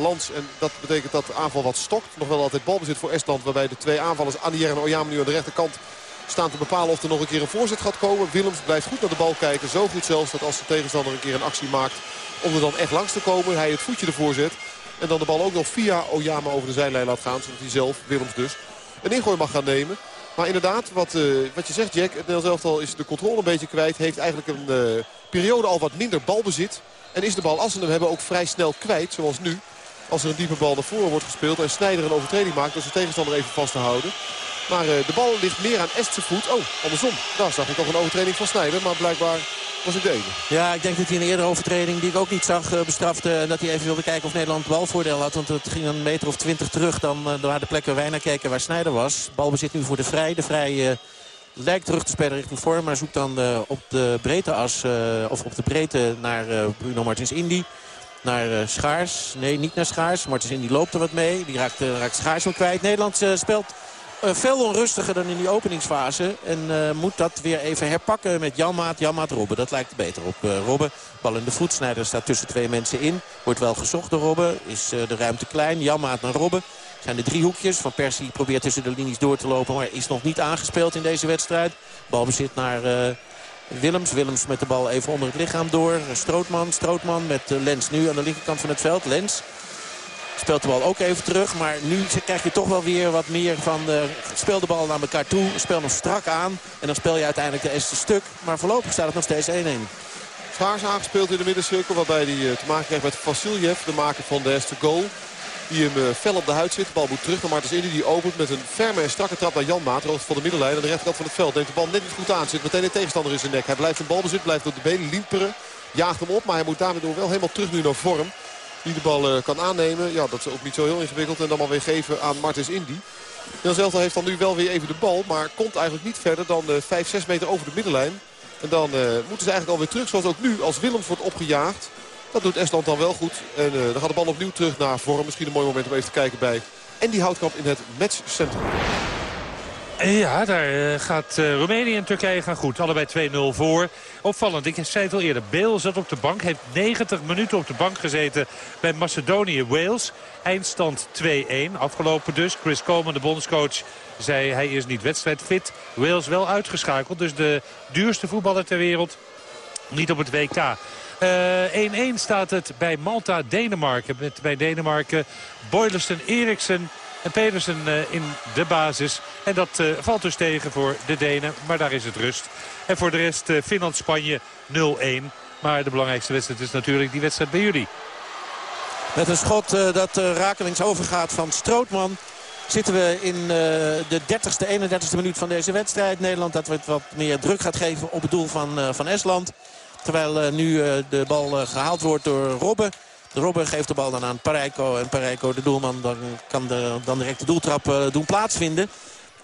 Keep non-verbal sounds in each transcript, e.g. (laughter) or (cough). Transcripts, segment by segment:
balans. En dat betekent dat de aanval wat stokt. Nog wel altijd balbezit voor Estland. Waarbij de twee aanvallers Anier en Oyama nu aan de rechterkant staan te bepalen of er nog een keer een voorzet gaat komen. Willems blijft goed naar de bal kijken. Zo goed zelfs dat als de tegenstander een keer een actie maakt om er dan echt langs te komen. Hij het voetje ervoor zet. En dan de bal ook nog via Oyama over de zijlijn laat gaan. Zodat hij zelf, Willems dus, een ingooi mag gaan nemen. Maar inderdaad, wat, uh, wat je zegt Jack, het Nederlands elftal is de controle een beetje kwijt. Heeft eigenlijk een uh, periode al wat minder balbezit. En is de bal, als ze hem hebben, ook vrij snel kwijt, zoals nu. Als er een diepe bal naar voren wordt gespeeld en Snijder een overtreding maakt... dus de tegenstander even vast te houden. Maar uh, de bal ligt meer aan Estse voet. Oh, andersom. Daar zag ik toch een overtreding van Snijder. Maar blijkbaar was ik de enige. Ja, ik denk dat hij een eerdere overtreding die ik ook niet zag uh, bestrafte. En dat hij even wilde kijken of Nederland balvoordeel had. Want het ging een meter of twintig terug dan uh, waar de plek waar wij naar keken waar Snijder was. Balbezit nu voor de Vrij. De Vrij lijkt terug te spelen richting vorm. Maar zoekt dan op de breedteas of op de breedte naar Bruno Martins Indy naar uh, Schaars. Nee, niet naar Schaars. Martens Indy loopt er wat mee. Die raakt, uh, raakt Schaars wel kwijt. Nederland uh, speelt veel onrustiger dan in die openingsfase. En moet dat weer even herpakken met Janmaat, Janmaat, Robben. Dat lijkt beter op Robben. Bal in de voetsnijder staat tussen twee mensen in. Wordt wel gezocht door Robben. Is de ruimte klein. Janmaat naar Robben. zijn de drie hoekjes. Van Persie probeert tussen de linies door te lopen. Maar is nog niet aangespeeld in deze wedstrijd. Balbezit naar... Willems. Willems met de bal even onder het lichaam door. Strootman. Strootman met Lens nu aan de linkerkant van het veld. Lens speelt de bal ook even terug. Maar nu krijg je toch wel weer wat meer van... De, speel de bal naar elkaar toe. Speel nog strak aan. En dan speel je uiteindelijk de eerste stuk. Maar voorlopig staat het nog steeds 1-1. Schaars aangespeeld in de middencirkel. Waarbij hij te maken krijgt met Vasiljev. De maker van de eerste goal. Die hem uh, fel op de huid zit. De bal moet terug naar Martens Indy. Die opent met een ferme en strakke trap naar Jan Maat. Rood van de middenlijn aan de rechterkant van het veld. Neemt de bal net niet goed aan. Zit meteen de tegenstander in zijn nek. Hij blijft een balbezit. Blijft op de benen liemperen. Jaagt hem op. Maar hij moet daarmee wel helemaal terug nu naar vorm. Die de bal uh, kan aannemen. Ja, dat is ook niet zo heel ingewikkeld. En dan maar weer geven aan Martens Indy. Jan Zeltel heeft dan nu wel weer even de bal. Maar komt eigenlijk niet verder dan uh, 5, 6 meter over de middenlijn. En dan moeten ze eigenlijk alweer terug. Zoals ook nu als Willems wordt opgejaagd. Dat doet Estland dan wel goed. En uh, dan gaat de bal opnieuw terug naar vorm. Misschien een mooi moment om even te kijken bij. En die houtkamp in het matchcentrum. Ja, daar gaat uh, Roemenië en Turkije gaan goed. Allebei 2-0 voor. Opvallend, ik zei het al eerder. Bale zat op de bank. Heeft 90 minuten op de bank gezeten bij Macedonië-Wales. Eindstand 2-1. Afgelopen dus. Chris Coleman, de bondscoach, zei hij is niet wedstrijdfit. Wales wel uitgeschakeld. Dus de duurste voetballer ter wereld niet op het WK. 1-1 uh, staat het bij Malta-Denemarken. Met bij Denemarken Boylerston, Eriksen en Pedersen uh, in de basis. En dat uh, valt dus tegen voor de Denen. Maar daar is het rust. En voor de rest Finland-Spanje 0-1. Maar de belangrijkste wedstrijd is natuurlijk die wedstrijd bij jullie. Met een schot dat rakelings overgaat van Strootman zitten we in de 30ste, 31ste minuut van deze wedstrijd. Nederland dat wat meer druk gaat geven op het doel van, van Estland. Terwijl uh, nu uh, de bal uh, gehaald wordt door Robben. Robben geeft de bal dan aan Parijko. En Parijko, de doelman, dan kan de, dan direct de doeltrap doen plaatsvinden.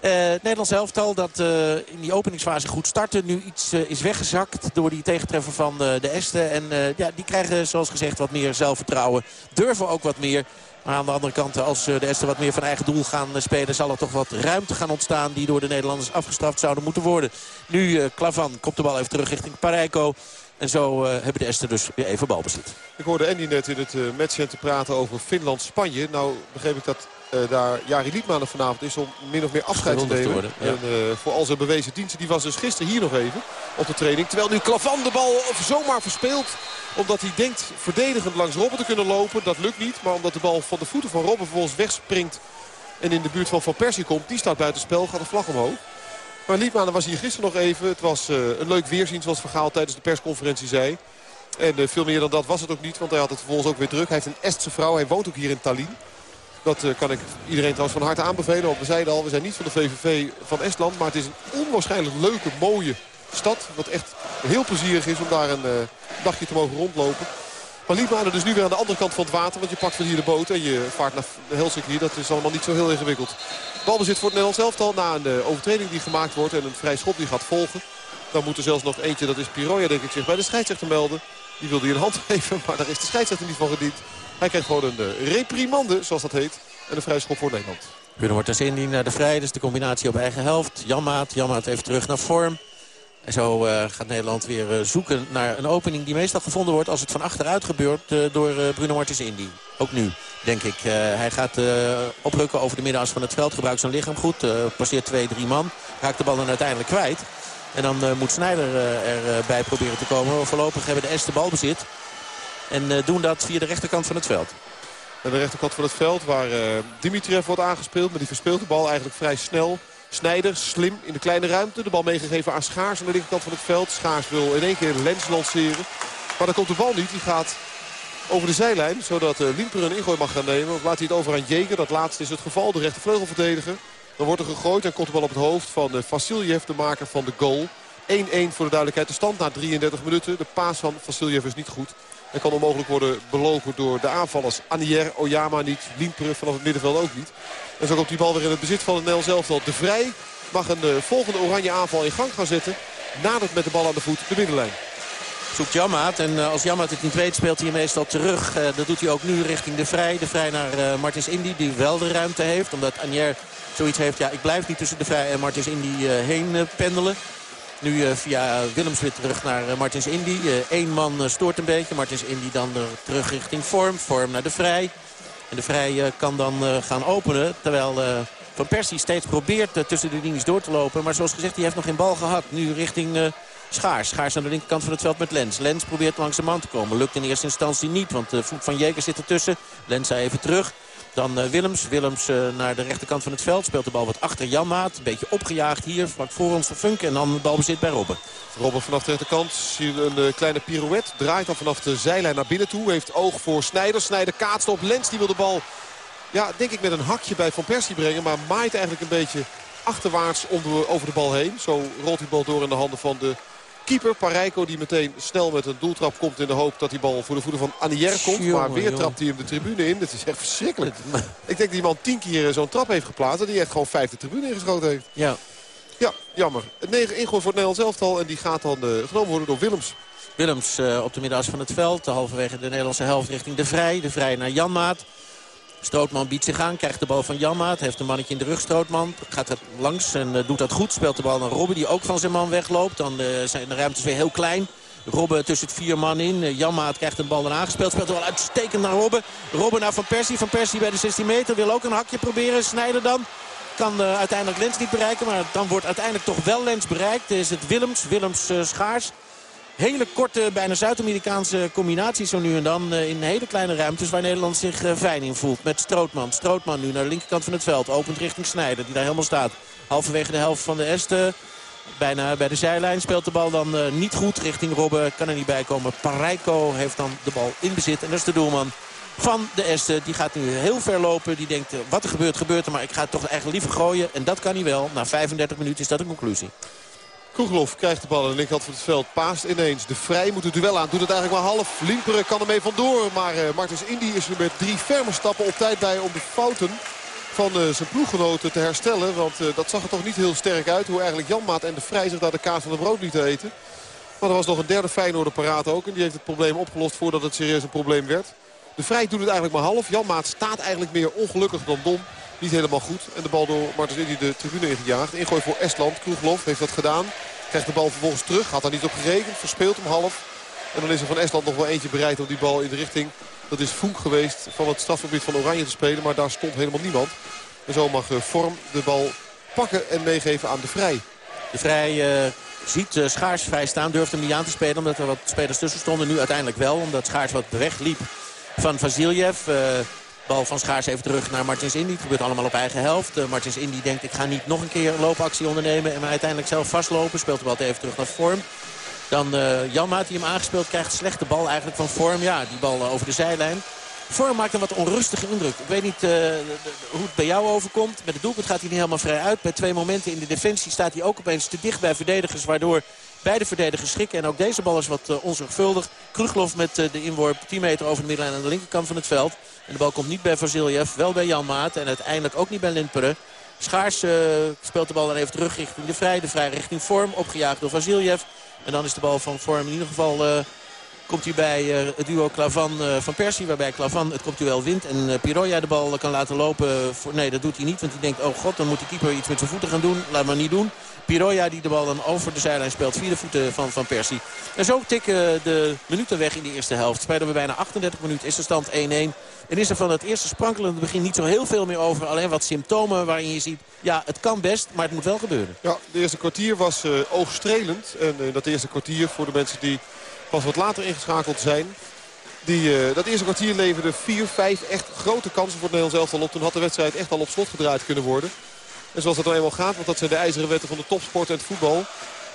het Nederlands elftal dat in die openingsfase goed startte. Nu iets is weggezakt door die tegentreffer van de Esten. En ja, die krijgen zoals gezegd wat meer zelfvertrouwen. Durven ook wat meer. Maar aan de andere kant, als de Esten wat meer van eigen doel gaan spelen... zal er toch wat ruimte gaan ontstaan die door de Nederlanders afgestraft zouden moeten worden. Nu Klavan komt de bal even terug richting Parijko. En zo uh, hebben de Esten dus weer even balbezit. Ik hoorde Andy net in het uh, matchcenter praten over Finland-Spanje. Nou begreep ik dat uh, daar Jari Liedmanen vanavond is om min of meer afscheid te nemen. Worden, ja. En voor al zijn bewezen diensten. Die was dus gisteren hier nog even op de training. Terwijl nu Klavan de bal zomaar verspeelt. Omdat hij denkt verdedigend langs Robben te kunnen lopen. Dat lukt niet. Maar omdat de bal van de voeten van Robben vervolgens wegspringt. En in de buurt van Van Persie komt. Die staat buiten spel. Gaat de vlag omhoog. Maar Liedmanen was hier gisteren nog even. Het was uh, een leuk weerzien zoals Vergaal tijdens de persconferentie zei. En uh, veel meer dan dat was het ook niet. Want hij had het vervolgens ook weer druk. Hij heeft een Estse vrouw. Hij woont ook hier in Tallinn. Dat uh, kan ik iedereen trouwens van harte aanbevelen. Want we zeiden al, we zijn niet van de VVV van Estland. Maar het is een onwaarschijnlijk leuke, mooie stad. Wat echt heel plezierig is om daar een dagje te mogen rondlopen. Maar Liedmanen dus nu weer aan de andere kant van het water. Want je pakt van hier de boot en je vaart naar Helsinki. Dat is allemaal niet zo heel ingewikkeld. Balbezit voor het Nederlands elftal na een uh, overtreding die gemaakt wordt. En een vrij schot die gaat volgen. Dan moet er zelfs nog eentje, dat is Piroja denk ik, zich bij de scheidsrechter melden. Die wilde hij een hand (laughs) geven, maar daar is de scheidsrechter niet van gediend. Hij krijgt gewoon een uh, reprimande, zoals dat heet. En een vrij schot voor Nederland. Bruno wordt als indien naar de vrij. Dus de combinatie op eigen helft. Janmaat. Janmaat even terug naar vorm. En zo gaat Nederland weer zoeken naar een opening die meestal gevonden wordt... als het van achteruit gebeurt door Bruno Martens Indy. Ook nu, denk ik. hij gaat oprukken over de middenas van het veld. Gebruikt zijn lichaam goed. passeert twee, drie man. Raakt de bal dan uiteindelijk kwijt. En dan moet Snijder erbij proberen te komen. Voorlopig hebben de Est balbezit. En doen dat via de rechterkant van het veld. De rechterkant van het veld waar Dimitriev wordt aangespeeld. Maar die verspeelt de bal eigenlijk vrij snel. Snijder, slim in de kleine ruimte. De bal meegegeven aan Schaars aan de linkerkant van het veld. Schaars wil in één keer lens lanceren. Maar dan komt de bal niet. Die gaat over de zijlijn. Zodat uh, Limper een ingooi mag gaan nemen. Of laat hij het over aan Jeger. Dat laatste is het geval. De rechtervleugelverdediger. Dan wordt er gegooid en komt de bal op het hoofd van uh, Vasiljev, de maker van de goal. 1-1 voor de duidelijkheid. De stand na 33 minuten. De paas van Vasiljev is niet goed. En kan onmogelijk worden belopen door de aanvallers. Anier, Oyama niet, Limpere vanaf het middenveld ook niet. En zo komt die bal weer in het bezit van het Nel zelf. De Vrij mag een uh, volgende oranje aanval in gang gaan zetten. Nadert met de bal aan de voet de middenlijn. Zoekt Jammaat. En uh, als Jammaat het niet weet speelt hij meestal terug. Uh, dat doet hij ook nu richting de Vrij. De Vrij naar Martins Indy die wel de ruimte heeft. Omdat Anier zoiets heeft. Ja, ik blijf niet tussen de Vrij en Martins Indy heen pendelen. Nu uh, via Willems weer terug naar uh, Martins Indy. Eén uh, man stoort een beetje. Martins Indy dan terug richting Vorm. Vorm naar de Vrij. En de Vrij kan dan gaan openen. Terwijl Van Persie steeds probeert tussen de linies door te lopen. Maar zoals gezegd, hij heeft nog geen bal gehad. Nu richting Schaars. Schaars aan de linkerkant van het veld met Lens. Lens probeert langs de man te komen. Lukt in eerste instantie niet, want de voet van Jeker zit ertussen. Lens zei even terug. Dan uh, Willems. Willems uh, naar de rechterkant van het veld. Speelt de bal wat achter Janmaat. Een beetje opgejaagd hier. Vlak voor ons van Funk. En dan de bal bezit bij Robben. Robben vanaf de rechterkant. Een uh, kleine pirouette. Draait dan vanaf de zijlijn naar binnen toe. Heeft oog voor Snijder. Snijder kaatst op. Lens die wil de bal, ja, denk ik met een hakje bij Van Persie brengen. Maar maait eigenlijk een beetje achterwaarts over de bal heen. Zo rolt die bal door in de handen van de keeper Parijko die meteen snel met een doeltrap komt in de hoop dat die bal voor de voeten van Anier komt. maar weer trapt hij hem de tribune in. Dat is echt verschrikkelijk. (laughs) Ik denk dat die man tien keer zo'n trap heeft geplaatst en die echt gewoon vijf de tribune ingeschoten heeft. Ja. Ja, jammer. Het negen ingooi voor het Nederlands elftal en die gaat dan uh, genomen worden door Willems. Willems uh, op de middenas van het veld. Halverwege de Nederlandse helft richting de Vrij. De Vrij naar Janmaat. Strootman biedt zich aan, krijgt de bal van Janmaat. Heeft een mannetje in de rug, Strootman. Gaat er langs en uh, doet dat goed. Speelt de bal naar Robben, die ook van zijn man wegloopt. Dan uh, zijn de ruimtes weer heel klein. Robben tussen het vier man in. Uh, Janmaat krijgt een bal dan aangespeeld. Speelt er wel uitstekend naar Robben. Robben naar Van Persie. Van Persie bij de 16 meter. Wil ook een hakje proberen. Snijden dan. Kan uiteindelijk Lens niet bereiken. Maar dan wordt uiteindelijk toch wel Lens bereikt. Is het Willems. Willems schaars. Hele korte, bijna Zuid-Amerikaanse combinaties zo nu en dan. Eh, in hele kleine ruimtes waar Nederland zich eh, fijn in voelt. Met Strootman. Strootman nu naar de linkerkant van het veld. Opent richting Snijder die daar helemaal staat. Halverwege de helft van de Este. Bijna bij de zijlijn speelt de bal dan uh, niet goed richting Robben. Kan er niet bij komen. Parijko heeft dan de bal in bezit. En dat is de doelman van de Este. Die gaat nu heel ver lopen. Die denkt, wat er gebeurt, gebeurt er. Maar ik ga het toch eigenlijk liever gooien. En dat kan hij wel. Na 35 minuten is dat een conclusie. Kroegelhof krijgt de bal aan de linkerkant van het veld. Paast ineens. De Vrij moet het duel aan. Doet het eigenlijk maar half. Limperen kan ermee vandoor. Maar uh, Martens Indy is er met drie ferme stappen op tijd bij om de fouten van uh, zijn ploeggenoten te herstellen. Want uh, dat zag er toch niet heel sterk uit. Hoe eigenlijk Janmaat en de Vrij zich daar de kaas van de brood lieten eten. Maar er was nog een derde Feyenoorder paraat ook. En die heeft het probleem opgelost voordat het serieus een probleem werd. De Vrij doet het eigenlijk maar half. Janmaat staat eigenlijk meer ongelukkig dan dom. Niet helemaal goed. En de bal door Martens de tribune ingejaagd. Ingooi voor Estland. Kroegelhof heeft dat gedaan. Krijgt de bal vervolgens terug. Had er niet op gerekend. Verspeelt hem half. En dan is er van Estland nog wel eentje bereid om die bal in de richting... Dat is Funk geweest van het strafgebied van Oranje te spelen. Maar daar stond helemaal niemand. En zo mag Vorm de bal pakken en meegeven aan de Vrij. De Vrij uh, ziet uh, Schaars vrij staan. Durft hem niet aan te spelen omdat er wat spelers tussen stonden. Nu uiteindelijk wel omdat Schaars wat liep van Vasiljev. Bal van Schaars even terug naar Martins Indy. Het gebeurt allemaal op eigen helft. Uh, Martins Indy denkt ik ga niet nog een keer loopactie ondernemen. En maar uiteindelijk zelf vastlopen. Speelt de bal even terug naar Vorm. Dan uh, Janmaat die hem aangespeeld krijgt. Slechte bal eigenlijk van Vorm. Ja, die bal over de zijlijn. Vorm maakt een wat onrustige indruk. Ik weet niet hoe het bij jou overkomt. Met het doelpunt gaat hij niet helemaal vrij uit. Bij twee momenten in de defensie staat hij ook opeens te dicht bij verdedigers. Waardoor beide verdedigers schrikken. En ook deze bal is wat uh, onzorgvuldig. Kruglof met uh, de inworp 10 meter over de middenlijn aan de linkerkant van het veld. En de bal komt niet bij Vasiljev, wel bij Jan Maat. En uiteindelijk ook niet bij Lindperen. Schaars uh, speelt de bal dan even terug richting de Vrij. De Vrij richting Vorm, opgejaagd door Vasiljev. En dan is de bal van Vorm in ieder geval komt hij bij het duo Klavan van Persie. Waarbij Klavan het wel wint. En Piroja de bal kan laten lopen. Nee, dat doet hij niet. Want hij denkt, oh god, dan moet de keeper iets met zijn voeten gaan doen. Laat maar niet doen. Piroja die de bal dan over de zijlijn speelt. Vierde voeten van Van Persie. En zo tikken de minuten weg in de eerste helft. Spelen we bijna 38 minuten. Is de stand 1-1. En is er van het eerste sprankelende begin niet zo heel veel meer over. Alleen wat symptomen waarin je ziet, ja, het kan best, maar het moet wel gebeuren. Ja, de eerste kwartier was uh, oogstrelend. En uh, dat eerste kwartier voor de mensen die pas wat later ingeschakeld zijn... Die, uh, dat eerste kwartier leverde vier, vijf echt grote kansen voor het Nederlands elftal op. Toen had de wedstrijd echt al op slot gedraaid kunnen worden. En zoals dat nou eenmaal gaat, want dat zijn de ijzeren wetten van de topsport en het voetbal.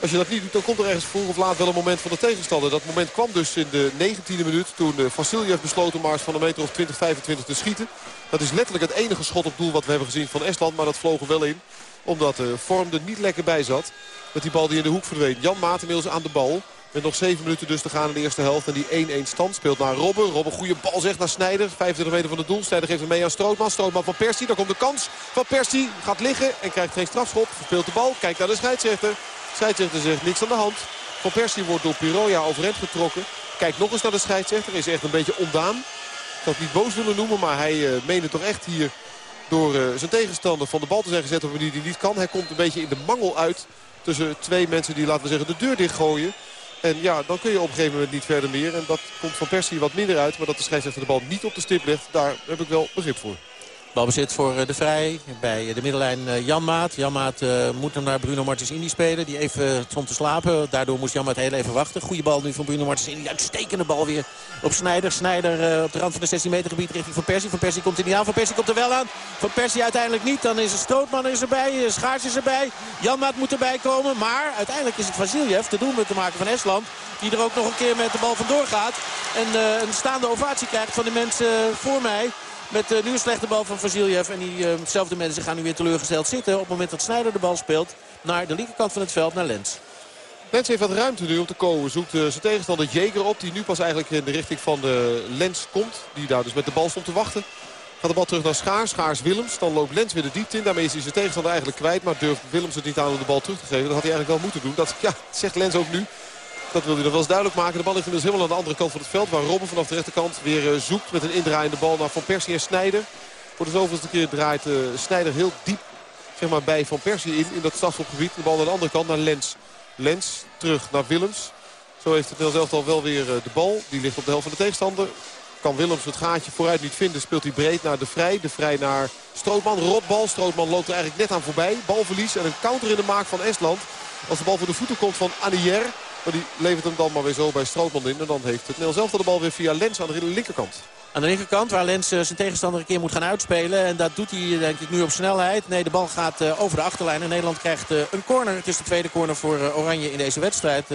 Als je dat niet doet, dan komt er ergens vroeg of laat wel een moment van de tegenstander. Dat moment kwam dus in de 19e minuut toen uh, Vasiljev besloot om maar van een meter of 20, 25 te schieten. Dat is letterlijk het enige schot op doel wat we hebben gezien van Estland. Maar dat vloog er wel in, omdat de vorm er niet lekker bij zat. Met die bal die in de hoek verdween. Jan Maat aan de bal. Met nog 7 minuten dus te gaan in de eerste helft. En die 1-1 stand speelt naar Robben. Robben goede bal zegt naar Snijder. 25 meter van het doel. Snijder geeft hem mee aan Strootman. Strootman van Persie. Daar komt de kans van Persie. Gaat liggen en krijgt geen strafschop. Verspeelt de bal. Kijkt naar de scheidsrechter. Scheidsrechter zegt niks aan de hand. Van Persie wordt door Piroja overeind getrokken. Kijkt nog eens naar de scheidsrechter. Is echt een beetje ondaan. Ik zou het niet boos willen noemen. Maar hij uh, meende toch echt hier door uh, zijn tegenstander van de bal te zijn gezet op een manier die niet kan. Hij komt een beetje in de mangel uit tussen twee mensen die laten we zeggen de deur dichtgooien. En ja, dan kun je op een gegeven moment niet verder meer. En dat komt van Persie wat minder uit. Maar dat de scheidsrechter de bal niet op de stip legt, daar heb ik wel begrip voor. Balbezit voor eh, de Vrij bij de middenlijn eh, Janmaat. Janmaat uh, moet hem naar Bruno Martins Indy spelen. Die even stond te slapen. Daardoor moest Janmaat heel even wachten. Goede bal nu van Bruno Martins. Uitstekende bal weer op Snijder. Snijder op de rand van de 16 meter gebied richting Van Persie. Van Persie komt er niet aan. Van Persie komt er wel aan. Van Persie uiteindelijk niet. Dan is er Stootman is erbij. Schaars is erbij. Janmaat moet erbij komen. Maar uiteindelijk is het Vasiljev, de doelpunt te maken van Estland. Die er ook nog een keer met de bal vandoor gaat. En een staande ovatie krijgt van de mensen voor mij. Met uh, nu een slechte bal van Vasiljev. En diezelfde mensen gaan nu weer teleurgesteld zitten. Op het moment dat Snijder de bal speelt naar de linkerkant van het veld, naar Lens. Lens heeft wat ruimte nu om te komen. Zoekt uh, zijn tegenstander Jeger op. Die nu pas eigenlijk in de richting van de Lens komt. Die daar dus met de bal stond te wachten. Gaat de bal terug naar Schaars. Schaars Willems. Dan loopt Lens weer de diepte in. Daarmee is hij zijn tegenstander eigenlijk kwijt. Maar durft Willems het niet aan om de bal terug te geven. Dat had hij eigenlijk wel moeten doen. Dat ja, zegt Lens ook nu. Dat wil hij nog wel eens duidelijk maken. De bal ligt inmiddels helemaal aan de andere kant van het veld. Waar Robben vanaf de rechterkant weer eh, zoekt met een indraaiende bal naar Van Persie en Snijder. Voor de zoveelste keer draait uh, Snijder heel diep zeg maar, bij Van Persie in. In dat strafschopgebied. De bal aan de andere kant naar Lens. Lens terug naar Willems. Zo heeft het Nederlands elftal wel weer eh, de bal. Die ligt op de helft van de tegenstander. Kan Willems het gaatje vooruit niet vinden. Speelt hij breed naar de Vrij. De Vrij naar Strootman. Rotbal. Strootman loopt er eigenlijk net aan voorbij. Balverlies en een counter in de maak van Estland. Als de bal voor de voeten komt van Anier. Maar die levert hem dan maar weer zo bij Strootman in. En dan heeft het Nederlands elftal de bal weer via Lens aan de linkerkant. Aan de linkerkant waar Lens eh, zijn tegenstander een keer moet gaan uitspelen. En dat doet hij denk ik nu op snelheid. Nee, de bal gaat uh, over de achterlijn. En Nederland krijgt een corner. Het is de tweede corner voor Oranje in deze wedstrijd.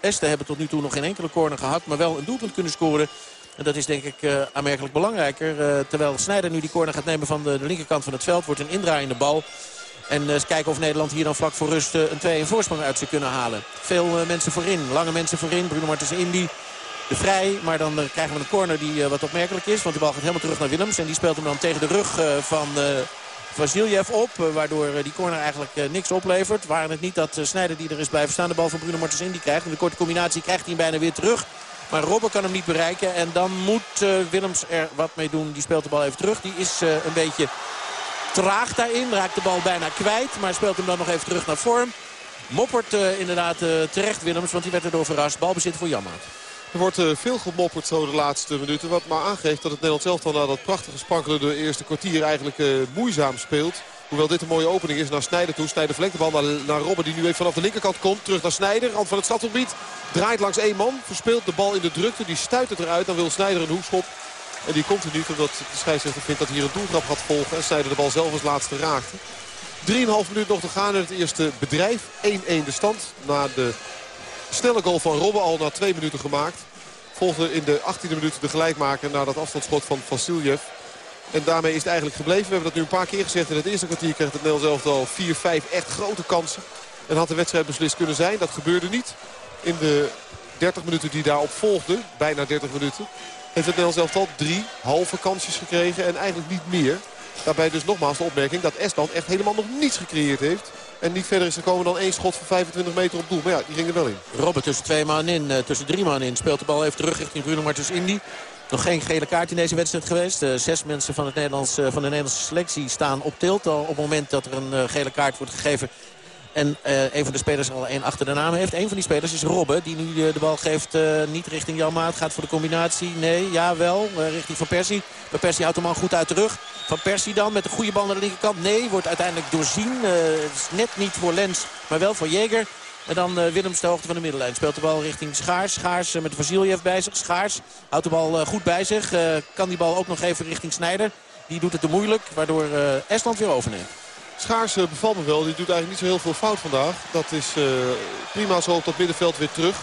Esten hebben tot nu toe nog geen enkele corner gehad. Maar wel een doelpunt kunnen scoren. En dat is denk ik aanmerkelijk belangrijker. terwijl Snijder nu die corner gaat nemen van de linkerkant van het veld. Wordt een indraaiende bal. En eens kijken of Nederland hier dan vlak voor rust een 2 voorsprong uit zou kunnen halen. Veel mensen voorin, lange mensen voorin. Bruno Martens Indy de vrij. Maar dan krijgen we een corner die wat opmerkelijk is. Want de bal gaat helemaal terug naar Willems. En die speelt hem dan tegen de rug van Vasiljev op. waardoor die corner eigenlijk niks oplevert. Waren het niet dat Snijder die er is blijven staan de bal van Bruno Martens in die krijgt. En de korte combinatie krijgt hij bijna weer terug. Maar Robben kan hem niet bereiken. En dan moet Willems er wat mee doen. Die speelt de bal even terug. Die is een beetje traag daarin. Raakt de bal bijna kwijt. Maar speelt hem dan nog even terug naar vorm. Moppert inderdaad terecht Willems. Want die werd erdoor verrast. Balbezit voor Jammaat. Er wordt uh, veel gemopperd zo de laatste minuten. Wat maar aangeeft dat het Nederlands zelf na dat prachtige spankelende eerste kwartier eigenlijk moeizaam speelt. Hoewel dit een mooie opening is naar Snijder toe. Snijder vlekt de bal naar, naar Robben die nu even vanaf de linkerkant komt. Terug naar Snijder, rand van het stadsgebied. Draait langs één man, verspeelt de bal in de drukte. Die stuit het eruit, dan wil Snijder een hoekschop. En die komt er omdat de scheidsrechter vindt dat hier een doeltrap gaat volgen. En Snijder de bal zelf als laatste raakte. 3,5 minuten nog te gaan in het eerste bedrijf. 1-1 de stand na de Snelle goal van Robben al na twee minuten gemaakt. Volgde in de 18e minuut de gelijkmaker na dat afstandsschot van Vasiljev. En daarmee is het eigenlijk gebleven. We hebben dat nu een paar keer gezegd. In het eerste kwartier kreeg het Nederlands elftal 4-5 echt grote kansen. En had de wedstrijd beslist kunnen zijn. Dat gebeurde niet. In de 30 minuten die daarop volgden, bijna 30 minuten... heeft het Nederlands elftal drie halve kansjes gekregen en eigenlijk niet meer. Daarbij dus nogmaals de opmerking dat Estland echt helemaal nog niets gecreëerd heeft. En niet verder is gekomen dan één schot van 25 meter op doel. Maar ja, die ging er wel in. Robben tussen twee man in, tussen drie man in. Speelt de bal even terug richting Bruno Martens Indy. Nog geen gele kaart in deze wedstrijd geweest. Uh, zes mensen van, het Nederlands, uh, van de Nederlandse selectie staan op tilt. Al op het moment dat er een gele kaart wordt gegeven. En een van de spelers al één achter de naam heeft. Een van die spelers is Robben. Die nu de bal geeft niet richting Jan Maat. Gaat voor de combinatie. Nee, ja wel. richting Van Persie. Van Persie houdt hem al goed uit de rug. Van Persie dan met een goede bal naar de linkerkant. Nee, wordt uiteindelijk doorzien. net niet voor Lens, maar wel voor Jeger. En dan uh, Willems de hoogte van de middenlijn. Speelt de bal richting Schaars. Schaars met Vasiljev bij zich. Schaars houdt de bal goed bij zich. kan die bal ook nog even richting Snijder. Die doet het te moeilijk, waardoor Estland weer overneemt. Schaars bevalt me wel. Die doet eigenlijk niet zo heel veel fout vandaag. Dat is prima zo op dat middenveld weer terug.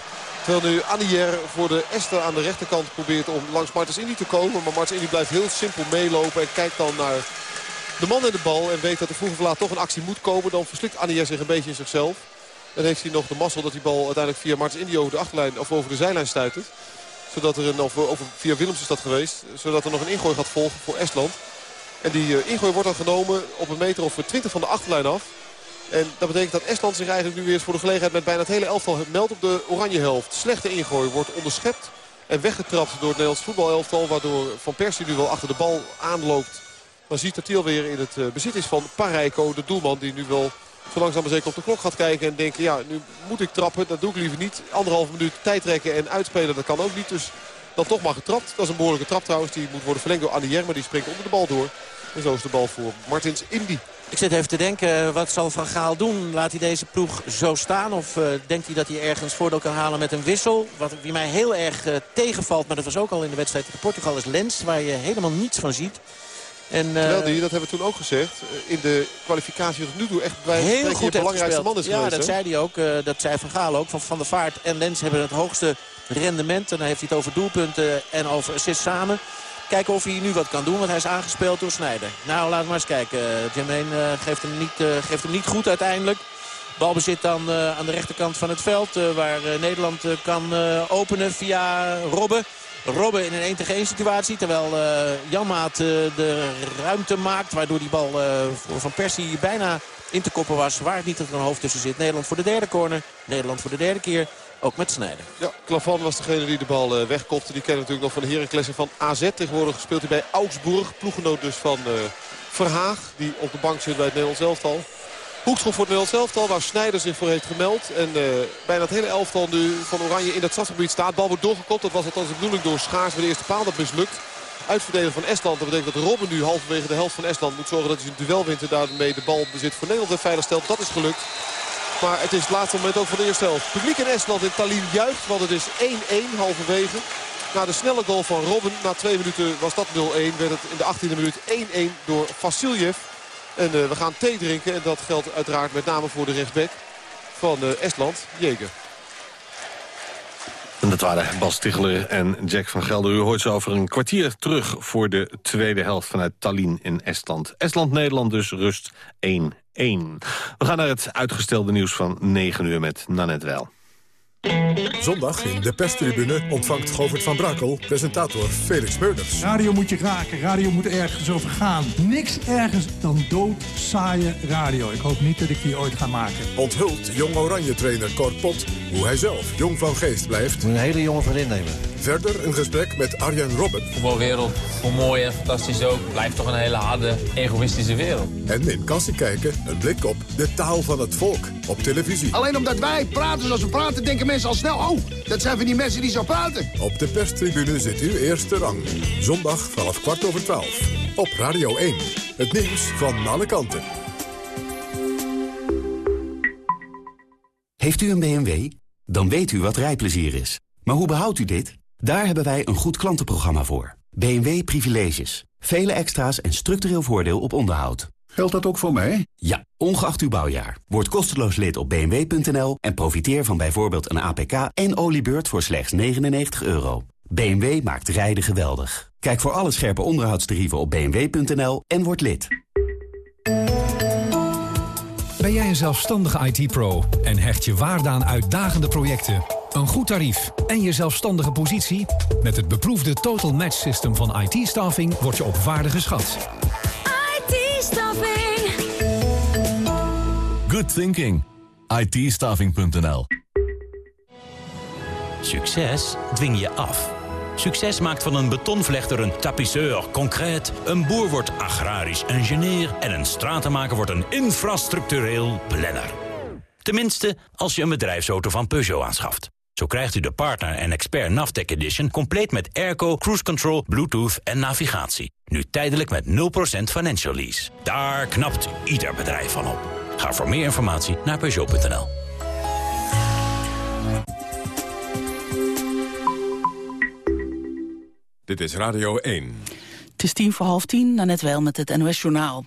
Terwijl nu Anier voor de Esther aan de rechterkant probeert om langs Martens Indy te komen. Maar Martens Indy blijft heel simpel meelopen en kijkt dan naar de man en de bal. En weet dat er vroeg of laat toch een actie moet komen. Dan verslikt Anier zich een beetje in zichzelf. Dan heeft hij nog de mazzel dat die bal uiteindelijk via Martens Indy over de achterlijn of over de zijlijn stuitert. Zodat er een, of, via Willems is dat geweest. Zodat er nog een ingooi gaat volgen voor Estland. En die uh, ingooi wordt dan genomen op een meter of 20 van de achterlijn af. En dat betekent dat Estland zich eigenlijk nu weer voor de gelegenheid met bijna het hele elftal meldt op de oranje helft. Slechte ingooi wordt onderschept en weggetrapt door het Nederlands voetbalelftal. Waardoor Van Persie nu wel achter de bal aanloopt. Maar ziet dat hij alweer in het uh, bezit is van Parijko, de doelman die nu wel zo langzaam maar zeker op de klok gaat kijken en denken... ja, nu moet ik trappen, dat doe ik liever niet. Anderhalve minuut tijd trekken en uitspelen, dat kan ook niet. Dus dan toch maar getrapt. Dat is een behoorlijke trap trouwens. Die moet worden verlengd door Annie maar die springt onder de bal door. En zo is de bal voor Martins Indy. Ik zit even te denken, wat zal Van Gaal doen? Laat hij deze ploeg zo staan? Of uh, denkt hij dat hij ergens voordeel kan halen met een wissel? Wat wie mij heel erg uh, tegenvalt, maar dat was ook al in de wedstrijd tegen Portugal, is Lens. Waar je helemaal niets van ziet. En, uh, Terwijl die, dat hebben we toen ook gezegd, in de kwalificatie tot nu toe echt bij heel goed de belangrijkste man is ja, geweest. Ja, dat zei hij ook. Dat zei Van Gaal ook. Van Van der Vaart en Lens hebben het hoogste rendement. En dan heeft hij het over doelpunten en over assists samen. Kijken of hij nu wat kan doen, want hij is aangespeeld door Snijder. Nou, we maar eens kijken. Jermaine uh, geeft, hem niet, geeft hem niet goed uiteindelijk. Balbezit dan aan de rechterkant van het veld. waar Nederland kan openen via Robben. Robben in een 1 tegen 1 situatie. Terwijl Janmaat de ruimte maakt. Waardoor die bal voor Van Persie bijna in te koppen was. Waar het niet dat er een hoofd tussen zit. Nederland voor de derde corner. Nederland voor de derde keer. Ook met Snijder. Ja, Klavan was degene die de bal wegkopte. Die kennen natuurlijk nog van de Heracles van AZ. Tegenwoordig speelt hij bij Augsburg. Ploegenoot dus van Verhaag. Die op de bank zit bij het Nederlands elftal. Hoekschop voor het Nederlands elftal waar Snijder zich voor heeft gemeld. En uh, bijna het hele elftal nu van Oranje in dat strafgebied staat. Bal wordt doorgekopt. Dat was althans de bedoeling door Schaars bij de eerste paal. Dat mislukt. Uitverdelen van Estland. Dat betekent dat Robben nu halverwege de helft van Estland moet zorgen dat hij zijn duel wint. En daarmee de bal bezit voor Nederland en veilig stelt. Dat is gelukt. Maar het is het laatste moment ook van de eerste helft. Publiek in Estland in Tallinn juicht. Want het is 1-1 halverwege. Na de snelle goal van Robben, na twee minuten was dat 0-1. Werd het in de 18e minuut 1-1 door Vasiljev. En uh, we gaan thee drinken. En dat geldt uiteraard met name voor de rechtsback van uh, Estland, Jeger. En dat waren Bas Tichelen en Jack van Gelder. U hoort ze over een kwartier terug voor de tweede helft vanuit Tallinn in Estland. Estland-Nederland dus rust 1-1. We gaan naar het uitgestelde nieuws van 9 uur met Nanette Wel. Zondag in de perstribune ontvangt Govert van Brakel presentator Felix Meurders. Radio moet je raken, radio moet ergens over gaan. Niks ergens dan dood saaie radio. Ik hoop niet dat ik die ooit ga maken. Onthult jong oranje trainer Cor Pot hoe hij zelf jong van geest blijft. Een hele jonge vriendin nemen. Verder een gesprek met Arjen Robben. Voetbalwereld, hoe mooi en fantastisch ook, blijft toch een hele harde, egoïstische wereld. En in Kassie kijken een blik op de taal van het volk op televisie. Alleen omdat wij praten zoals we praten, denken mensen al snel... oh, dat zijn van die mensen die zo praten. Op de perstribune zit uw eerste rang. Zondag vanaf kwart over twaalf. Op Radio 1. Het nieuws van alle kanten. Heeft u een BMW? Dan weet u wat rijplezier is. Maar hoe behoudt u dit? Daar hebben wij een goed klantenprogramma voor. BMW Privileges. Vele extra's en structureel voordeel op onderhoud. Geldt dat ook voor mij? Ja, ongeacht uw bouwjaar. Word kosteloos lid op bmw.nl en profiteer van bijvoorbeeld een APK en oliebeurt voor slechts 99 euro. BMW maakt rijden geweldig. Kijk voor alle scherpe onderhoudstarieven op bmw.nl en word lid. Ben jij een zelfstandige IT-pro en hecht je waarde aan uitdagende projecten, een goed tarief en je zelfstandige positie? Met het beproefde Total Match System van IT-staffing word je op waarde geschat. IT-staffing Good thinking. ITstaving.nl Succes dwing je af. Succes maakt van een betonvlechter een tapisseur concreet. Een boer wordt agrarisch ingenieur. En een stratenmaker wordt een infrastructureel planner. Tenminste, als je een bedrijfsauto van Peugeot aanschaft. Zo krijgt u de Partner en Expert Navtec Edition... compleet met airco, cruise control, bluetooth en navigatie. Nu tijdelijk met 0% financial lease. Daar knapt ieder bedrijf van op. Ga voor meer informatie naar Peugeot.nl. Dit is Radio 1. Het is tien voor half tien, net wel met het NOS-journaal.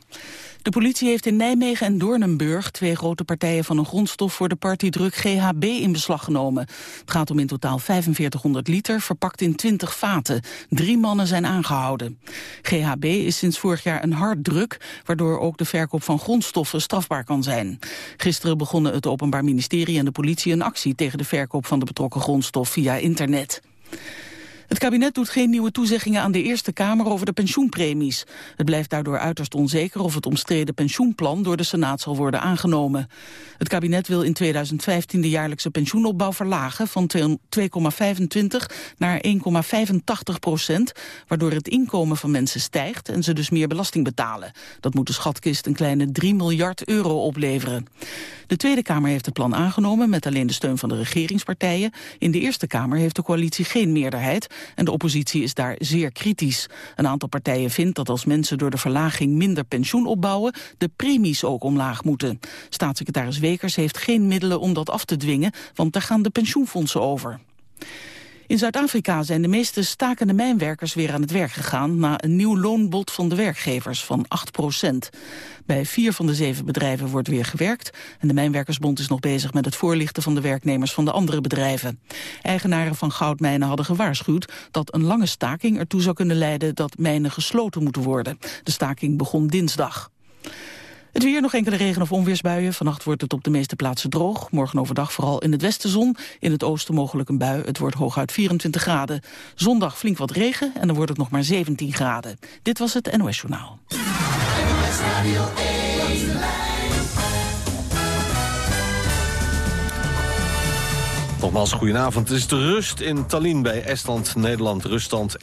De politie heeft in Nijmegen en Doornenburg twee grote partijen van een grondstof voor de partydruk GHB in beslag genomen. Het gaat om in totaal 4500 liter, verpakt in 20 vaten. Drie mannen zijn aangehouden. GHB is sinds vorig jaar een harddruk, waardoor ook de verkoop van grondstoffen strafbaar kan zijn. Gisteren begonnen het Openbaar Ministerie en de politie een actie tegen de verkoop van de betrokken grondstof via internet. Het kabinet doet geen nieuwe toezeggingen aan de Eerste Kamer over de pensioenpremies. Het blijft daardoor uiterst onzeker of het omstreden pensioenplan door de Senaat zal worden aangenomen. Het kabinet wil in 2015 de jaarlijkse pensioenopbouw verlagen van 2,25 naar 1,85 procent, waardoor het inkomen van mensen stijgt en ze dus meer belasting betalen. Dat moet de schatkist een kleine 3 miljard euro opleveren. De Tweede Kamer heeft het plan aangenomen met alleen de steun van de regeringspartijen. In de Eerste Kamer heeft de coalitie geen meerderheid en de oppositie is daar zeer kritisch. Een aantal partijen vindt dat als mensen door de verlaging minder pensioen opbouwen, de premies ook omlaag moeten. Staatssecretaris Wekers heeft geen middelen om dat af te dwingen, want daar gaan de pensioenfondsen over. In Zuid-Afrika zijn de meeste stakende mijnwerkers weer aan het werk gegaan... na een nieuw loonbod van de werkgevers van 8 procent. Bij vier van de zeven bedrijven wordt weer gewerkt... en de Mijnwerkersbond is nog bezig met het voorlichten van de werknemers van de andere bedrijven. Eigenaren van goudmijnen hadden gewaarschuwd dat een lange staking ertoe zou kunnen leiden dat mijnen gesloten moeten worden. De staking begon dinsdag. Het weer nog enkele regen- of onweersbuien. Vannacht wordt het op de meeste plaatsen droog. Morgen overdag vooral in het westen zon. In het oosten mogelijk een bui. Het wordt hooguit 24 graden. Zondag flink wat regen en dan wordt het nog maar 17 graden. Dit was het NOS Journaal. Nogmaals, goedenavond. Het is de rust in Tallinn bij Estland-Nederland. Ruststand 1-1.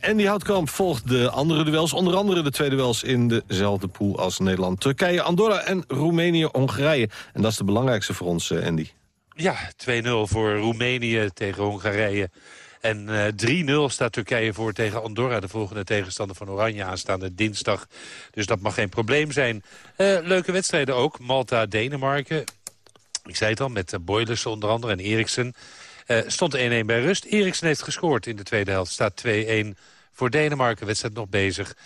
En die Houtkamp volgt de andere duels. Onder andere de twee duels in dezelfde pool als Nederland. Turkije, Andorra en Roemenië-Hongarije. En dat is de belangrijkste voor ons, eh, Andy. Ja, 2-0 voor Roemenië tegen Hongarije. En uh, 3-0 staat Turkije voor tegen Andorra, de volgende tegenstander van Oranje aanstaande dinsdag. Dus dat mag geen probleem zijn. Uh, leuke wedstrijden ook. Malta-Denemarken. Ik zei het al, met Boilers onder andere en Eriksen. Uh, stond 1-1 bij rust. Eriksen heeft gescoord in de tweede helft. Staat 2-1 voor Denemarken. Wedstrijd nog bezig.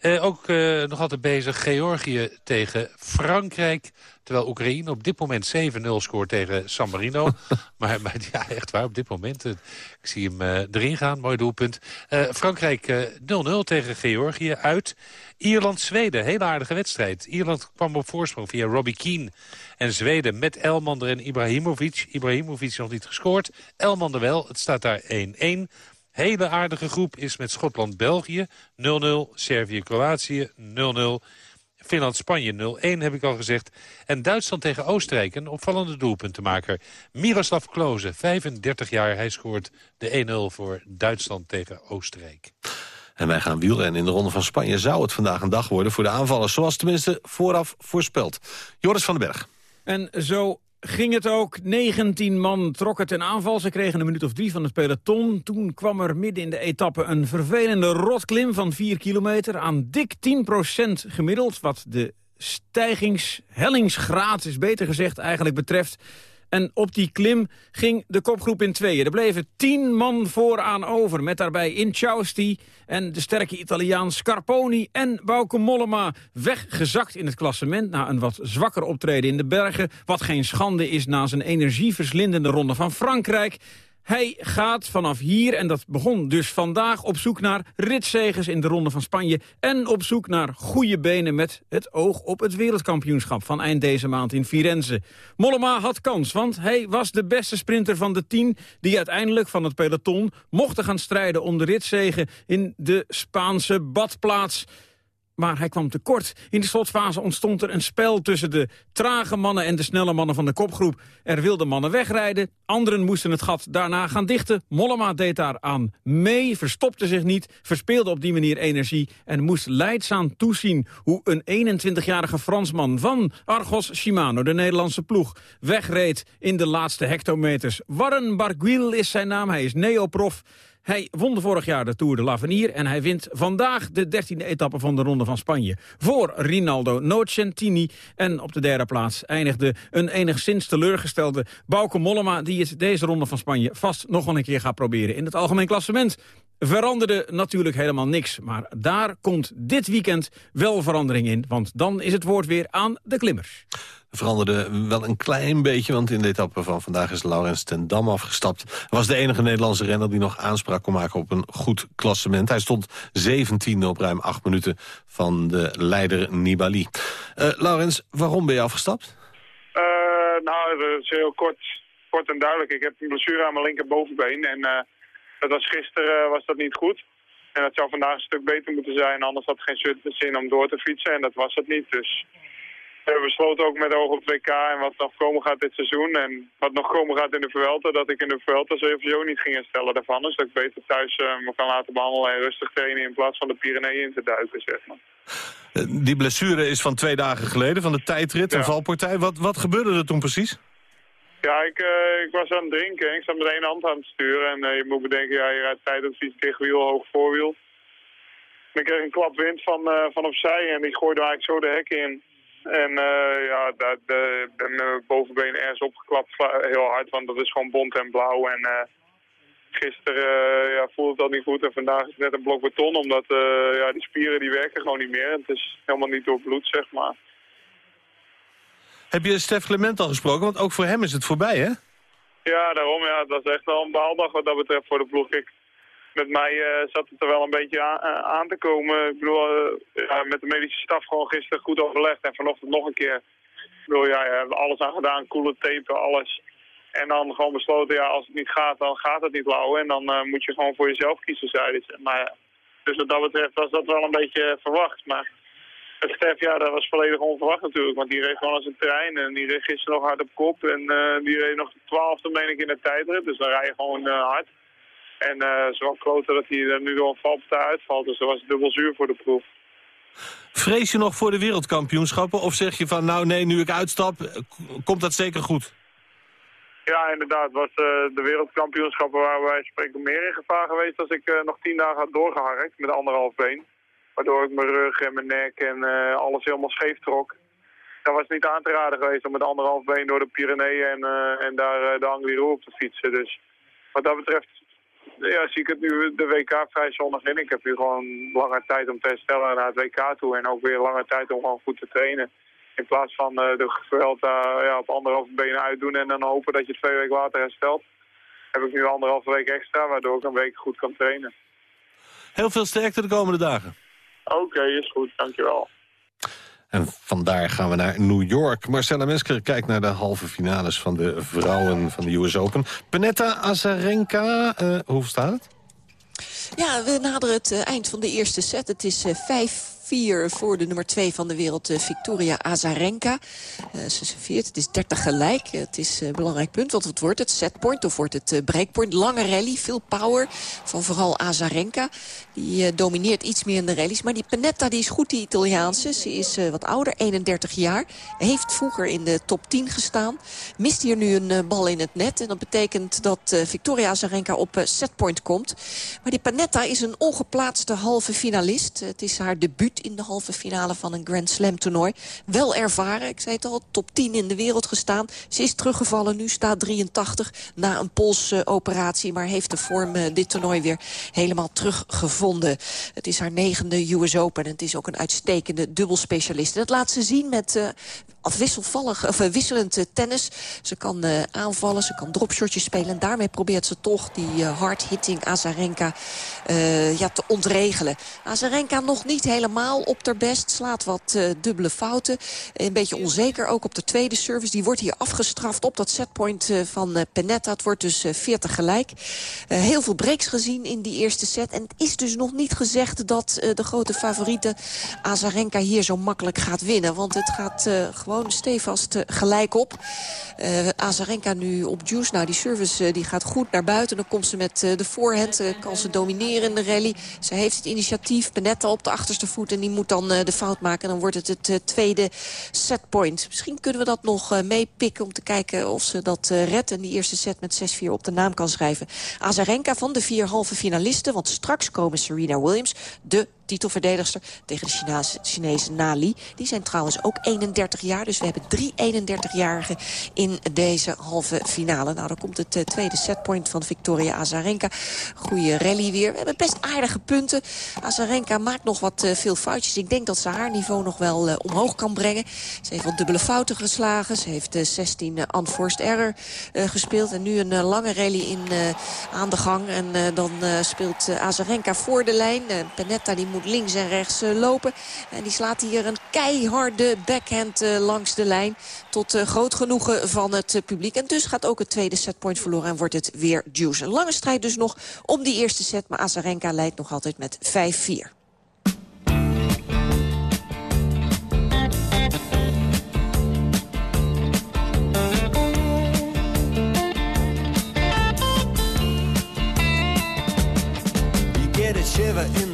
Uh, ook uh, nog altijd bezig Georgië tegen Frankrijk. Terwijl Oekraïne op dit moment 7-0 scoort tegen San Marino. (laughs) maar, maar, ja, echt waar, op dit moment. ik zie hem erin gaan, mooi doelpunt. Frankrijk 0-0 tegen Georgië uit. Ierland-Zweden, hele aardige wedstrijd. Ierland kwam op voorsprong via Robbie Keane. En Zweden met Elmander en Ibrahimovic. Ibrahimovic nog niet gescoord. Elmander wel, het staat daar 1-1. Hele aardige groep is met Schotland-België 0-0. Servië-Kroatië 0-0. Finland-Spanje 0-1 heb ik al gezegd. En Duitsland tegen Oostenrijk, een opvallende doelpuntenmaker. Miroslav Klose, 35 jaar, hij scoort de 1-0 voor Duitsland tegen Oostenrijk. En wij gaan wielrennen in de Ronde van Spanje. Zou het vandaag een dag worden voor de aanvallers, zoals tenminste vooraf voorspeld. Joris van den Berg. En zo ging het ook. 19 man trokken ten aanval. Ze kregen een minuut of drie van het peloton. Toen kwam er midden in de etappe een vervelende rotklim van 4 kilometer... aan dik 10% gemiddeld, wat de stijgings-hellingsgraad, is beter gezegd, eigenlijk betreft... En op die klim ging de kopgroep in tweeën. Er bleven tien man vooraan over. Met daarbij Inciausti en de sterke Italiaan Scarponi en Bauke Mollema. Weggezakt in het klassement na een wat zwakker optreden in de bergen. Wat geen schande is na zijn energieverslindende ronde van Frankrijk. Hij gaat vanaf hier, en dat begon dus vandaag, op zoek naar ritzegers in de Ronde van Spanje. En op zoek naar goede benen met het oog op het wereldkampioenschap van eind deze maand in Firenze. Mollema had kans, want hij was de beste sprinter van de tien die uiteindelijk van het peloton mochten gaan strijden om de ritzegen in de Spaanse badplaats. Maar hij kwam tekort. In de slotfase ontstond er een spel tussen de trage mannen en de snelle mannen van de kopgroep. Er wilden mannen wegrijden, anderen moesten het gat daarna gaan dichten. Mollema deed daar aan mee, verstopte zich niet, verspeelde op die manier energie... en moest leidzaam toezien hoe een 21-jarige Fransman van Argos Shimano, de Nederlandse ploeg, wegreed in de laatste hectometers. Warren Barguil is zijn naam, hij is neoprof. Hij won vorig jaar de Tour de l'Avenir en hij wint vandaag de 13e etappe van de Ronde van Spanje. Voor Rinaldo Nocentini en op de derde plaats eindigde een enigszins teleurgestelde Bauke Mollema... die het deze Ronde van Spanje vast nog wel een keer gaat proberen. In het algemeen klassement veranderde natuurlijk helemaal niks. Maar daar komt dit weekend wel verandering in. Want dan is het woord weer aan de klimmers veranderde wel een klein beetje, want in de etappe van vandaag is Laurens ten Dam afgestapt. Was de enige Nederlandse renner die nog aanspraak kon maken op een goed klassement. Hij stond 17 op ruim 8 minuten van de leider Nibali. Uh, Laurens, waarom ben je afgestapt? Uh, nou, dat is heel kort, kort en duidelijk. Ik heb een blessure aan mijn linkerbovenbeen en uh, dat was gisteren was dat niet goed. En dat zou vandaag een stuk beter moeten zijn, anders had het geen zin om door te fietsen en dat was het niet. Dus we hebben besloten ook met oog op het WK en wat nog komen gaat dit seizoen. En wat nog komen gaat in de Vuelta, dat ik in de Vuelta sowieso niet ging herstellen daarvan. Dus dat ik beter thuis uh, me kan laten behandelen en rustig trainen in plaats van de Pyreneeën in te duiken, zeg maar. Eh, die blessure is van twee dagen geleden, van de tijdrit en valpartij. Wat, wat gebeurde er toen precies? Ja, ik, uh, ik was aan het drinken. Ik zat met één hand aan het sturen. En uh, je moet bedenken, ja, je rijdt tijd op fiets tegen wiel, hoog voorwiel. En ik kreeg een klap wind van, uh, van opzij en die gooide eigenlijk zo de hek in. En uh, ja, daar ben mijn bovenbeen ergens opgeklapt heel hard, want dat is gewoon bont en blauw. En uh, gisteren uh, ja, voelde dat niet goed en vandaag is het net een blok beton, omdat ja, die spieren die werken gewoon niet meer. Het is helemaal niet door bloed, zeg maar. Heb je Stef Clement al gesproken? Want ook voor hem is het voorbij, hè? Ja, daarom. Ja, dat is echt wel een baaldag wat dat betreft voor de ploeg. Ik, met mij uh, zat het er wel een beetje aan, uh, aan te komen. Ik bedoel, uh, ja, met de medische staf gewoon gisteren goed overlegd. En vanochtend nog een keer. Ik bedoel, ja, we hebben alles aan gedaan. Koele tape, alles. En dan gewoon besloten, ja, als het niet gaat, dan gaat het niet lauwen. En dan moet je gewoon voor jezelf kiezen, zei Maar, dus wat dat betreft was dat wel een beetje verwacht. Maar het Stef, ja, dat was volledig onverwacht natuurlijk. Want die reed gewoon als een trein. En die reed gisteren nog hard op kop. En die reed nog de twaalfde, meen ik, in de tijdrit. Dus dan rij je gewoon hard. En uh, zo kloten dat hij er nu door een valpartij uitvalt. Dus dat was dubbel zuur voor de proef. Vrees je nog voor de wereldkampioenschappen? Of zeg je van, nou nee, nu ik uitstap, komt dat zeker goed? Ja, inderdaad. was uh, de wereldkampioenschappen waar wij spreken meer in gevaar geweest... als ik uh, nog tien dagen had doorgeharkt met anderhalf been. Waardoor ik mijn rug en mijn nek en alles helemaal scheef trok. Dat was niet aan te raden geweest om met anderhalf been door de Pyreneeën... en, en daar de Angliru op te fietsen. Dus wat dat betreft ja, zie ik het nu de WK vrij zonnig in. Ik heb nu gewoon langer tijd om te herstellen naar het WK toe. En ook weer langer tijd om gewoon goed te trainen. In plaats van uh, de geweld uh, ja, op anderhalve benen uitdoen en dan hopen dat je twee weken later herstelt. Heb ik nu anderhalve week extra, waardoor ik een week goed kan trainen. Heel veel sterkte de komende dagen. Oké, is goed. Dankjewel. En vandaar gaan we naar New York. Marcella Mesker kijkt naar de halve finales van de vrouwen van de US Open. Penetta Azarenka, uh, hoe staat het? Ja, we naderen het uh, eind van de eerste set. Het is uh, 5 4 voor de nummer 2 van de wereld, uh, Victoria Azarenka. Uh, ze serveert, het is 30 gelijk. Het is een belangrijk punt, want het wordt het setpoint of wordt het breakpoint. Lange rally, veel power van vooral Azarenka. Die domineert iets meer in de rallies. Maar die Panetta die is goed, die Italiaanse. Ze is wat ouder, 31 jaar. Heeft vroeger in de top 10 gestaan. Mist hier nu een bal in het net. En dat betekent dat Victoria Azarenka op setpoint komt. Maar die Panetta is een ongeplaatste halve finalist. Het is haar debuut in de halve finale van een Grand Slam toernooi. Wel ervaren, ik zei het al, top 10 in de wereld gestaan. Ze is teruggevallen, nu staat 83 na een polsoperatie. maar heeft de vorm uh, dit toernooi weer helemaal teruggevonden. Het is haar negende US Open en het is ook een uitstekende dubbelspecialist. Dat laat ze zien met uh, wisselvallig, of, uh, wisselend tennis. Ze kan aanvallen, ze kan dropshotjes spelen. En daarmee probeert ze toch die hard-hitting Azarenka ja, te ontregelen. Azarenka nog niet helemaal op ter best. Slaat wat dubbele fouten. Een beetje onzeker ook op de tweede service. Die wordt hier afgestraft op dat setpoint van Penetta. Het wordt dus 40 gelijk. heel veel breaks gezien in die eerste set. En het is dus nog niet gezegd dat de grote favoriete Azarenka hier zo makkelijk gaat winnen. Want het gaat gewoon stevast gelijk op. Uh, Azarenka nu op juice. Nou, die service uh, die gaat goed naar buiten. Dan komt ze met de voorhand. kan ze domineren in de rally. Ze heeft het initiatief. Benetta op de achterste voet. En die moet dan de fout maken. Dan wordt het het tweede setpoint. Misschien kunnen we dat nog meepikken om te kijken of ze dat redt. En die eerste set met 6-4 op de naam kan schrijven. Azarenka van de vier halve finalisten. Want straks komen Serena Williams, de titelverdedigster tegen de Chinese, Chinese Nali. Die zijn trouwens ook 31 jaar. Dus we hebben drie 31-jarigen in deze halve finale. Nou, dan komt het uh, tweede setpoint van Victoria Azarenka. Goede rally weer. We hebben best aardige punten. Azarenka maakt nog wat uh, veel foutjes. Ik denk dat ze haar niveau nog wel uh, omhoog kan brengen. Ze heeft wat dubbele fouten geslagen. Ze heeft 16 unforced error gespeeld. En nu een lange rally in, aan de gang. En dan speelt Azarenka voor de lijn. Penetta die moet links en rechts uh, lopen. En die slaat hier een keiharde backhand uh, langs de lijn. Tot uh, groot genoegen van het publiek. En dus gaat ook het tweede setpoint verloren en wordt het weer juice. Een lange strijd dus nog om die eerste set. Maar Azarenka leidt nog altijd met 5-4. shiver in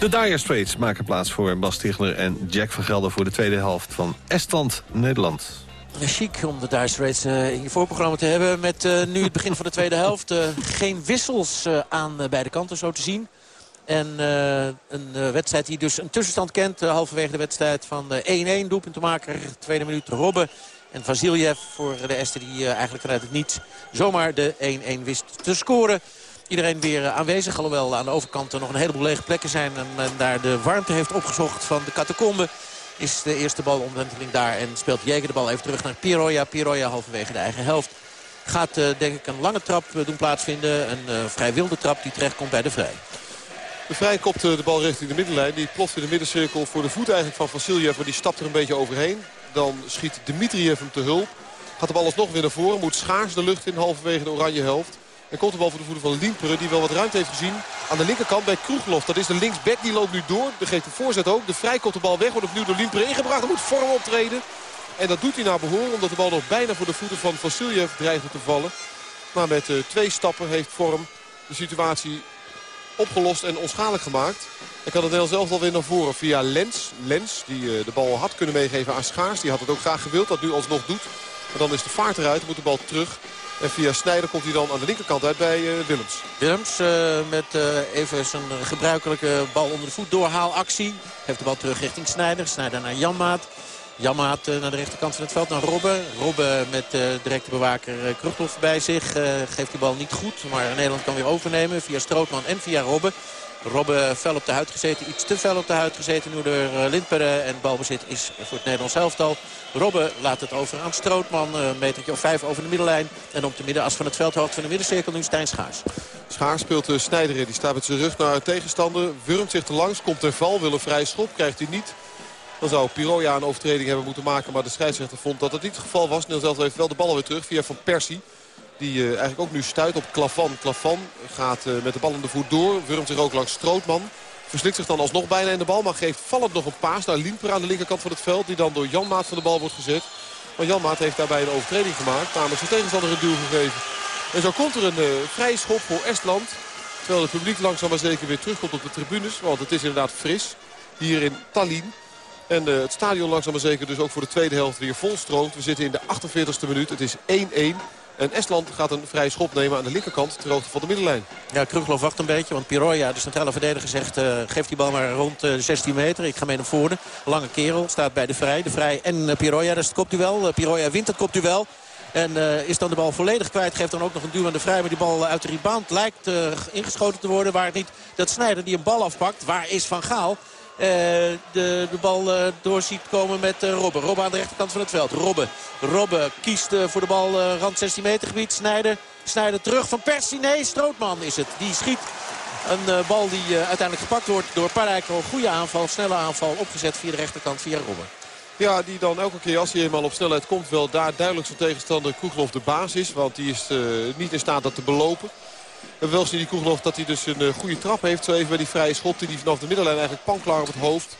De Dire Straits maken plaats voor Bas Stigler en Jack van Gelder... voor de tweede helft van Estland-Nederland. Chic om de Dire Straits uh, in je voorprogramma te hebben... met uh, nu het begin van de tweede helft. Uh, geen wissels aan beide kanten, zo te zien. En een wedstrijd die dus een tussenstand kent. Halverwege de wedstrijd van 1-1 doelpuntenmaker. Tweede minuut Robben. En Vasiljev voor de Este die eigenlijk vanuit het zomaar de 1-1 wist te scoren. Iedereen weer aanwezig. Alhoewel aan de overkant er nog een heleboel lege plekken zijn. En men daar de warmte heeft opgezocht van de catacombe. Is de eerste bal omwenteling daar. En speelt Jeger de bal even terug naar Piroja. Piroja halverwege de eigen helft. Gaat denk ik een lange trap doen plaatsvinden. Een vrij wilde trap die terechtkomt bij de Vrij. De Vrij kopt de bal richting de middenlijn. Die ploft in de middencirkel voor de voet eigenlijk van Vasiljev. Maar die stapt er een beetje overheen. Dan schiet Dimitriev hem te hulp. Gaat de bal alsnog weer naar voren. Moet schaars de lucht in halverwege de oranje helft. En komt de bal voor de voeten van Liemperen. Die wel wat ruimte heeft gezien. Aan de linkerkant bij Kroegelof. Dat is de linksback. Die loopt nu door. De geeft de voorzet ook. De Vrij komt de bal weg. Wordt opnieuw door Liemperen ingebracht. Dan moet vorm optreden. En dat doet hij naar behoren. Omdat de bal nog bijna voor de voeten van Vasiljev dreigt te vallen. Maar met uh, twee stappen heeft Vorm de situatie opgelost en onschadelijk gemaakt. En kan het Nederlands zelf alweer naar voren via Lens. Lens die uh, de bal had kunnen meegeven aan Schaars. Die had het ook graag gewild, dat nu alsnog doet. Maar dan is de vaart eruit, moet de bal terug. En via Snijder komt hij dan aan de linkerkant uit bij uh, Willems. Willems uh, met even zijn gebruikelijke bal onder de voet doorhaalactie. Geeft de bal terug richting Snijder. Snijder naar Janmaat. Janmaat naar de rechterkant van het veld naar Robben. Robben met uh, directe bewaker uh, bij zich. Geeft die bal niet goed, maar Nederland kan weer overnemen via Strootman en via Robben. Robben fel op de huid gezeten, iets te fel op de huid gezeten nu door Lindperen. En balbezit is voor het Nederlands elftal. Robben laat het over aan Strootman, een metertje of vijf over de middenlijn. En op de middenas van het veld van de middencirkel nu Stijn Schaars. Schaars speelt de Snijder in, die staat met zijn rug naar de tegenstander. Wurmt zich te langs, komt ter val, wil een vrije schop, krijgt hij niet. Dan zou Piroja een overtreding hebben moeten maken. Maar de scheidsrechter vond dat het niet het geval was. Nederland heeft wel de bal weer terug via Van Persie. Die uh, eigenlijk ook nu stuit op Klavan. Klavan gaat uh, met de bal in de voet door. Wurmt zich ook langs Strootman. Verslikt zich dan alsnog bijna in de bal. Maar geeft vallend nog een paas naar Limper aan de linkerkant van het veld. Die dan door Janmaat van de bal wordt gezet. Maar Janmaat heeft daarbij een overtreding gemaakt. Namelijk zijn tegenstander een duw gegeven. En zo komt er een uh, vrije schop voor Estland. Terwijl het publiek langzaam maar zeker weer terugkomt op de tribunes. Want het is inderdaad fris. Hier in Tallinn. En het stadion langzaam maar zeker dus ook voor de tweede helft weer volstroomt. We zitten in de 48e minuut. Het is 1-1. En Estland gaat een vrije schop nemen aan de linkerkant ter hoogte van de middenlijn. Ja, Kruglov wacht een beetje, want Piroja, de centrale verdediger, zegt... Uh, geef die bal maar rond uh, 16 meter. Ik ga mee naar voren. Lange kerel, staat bij de Vrij. De Vrij en uh, Piroja, dat is het kopduel. Piroja wint het kopduel. En is dan de bal volledig kwijt. Geeft dan ook nog een duw aan de vrij. Maar die bal uit de rebound lijkt ingeschoten te worden. Waar het niet dat Snijder die een bal afpakt. Waar is Van Gaal? Uh, de, de bal uh, door ziet komen met uh, Robben. Robben aan de rechterkant van het veld. Robben, Robben kiest voor de bal rand 16 meter gebied. Snijder, Snijder terug van Persie. Nee, Strootman is het. Die schiet een bal die uiteindelijk gepakt wordt door Parijko. Goede aanval, snelle aanval. Opgezet via de rechterkant via Robben. Ja, die dan elke keer als hij eenmaal op snelheid komt... wel daar duidelijk zijn tegenstander Koegelhof de baas is. Want die is niet in staat dat te belopen. En wel die Koegelhof dat hij dus een uh, goede trap heeft. Zo even bij die vrije schop die hij vanaf de middenlijn eigenlijk panklaar op het hoofd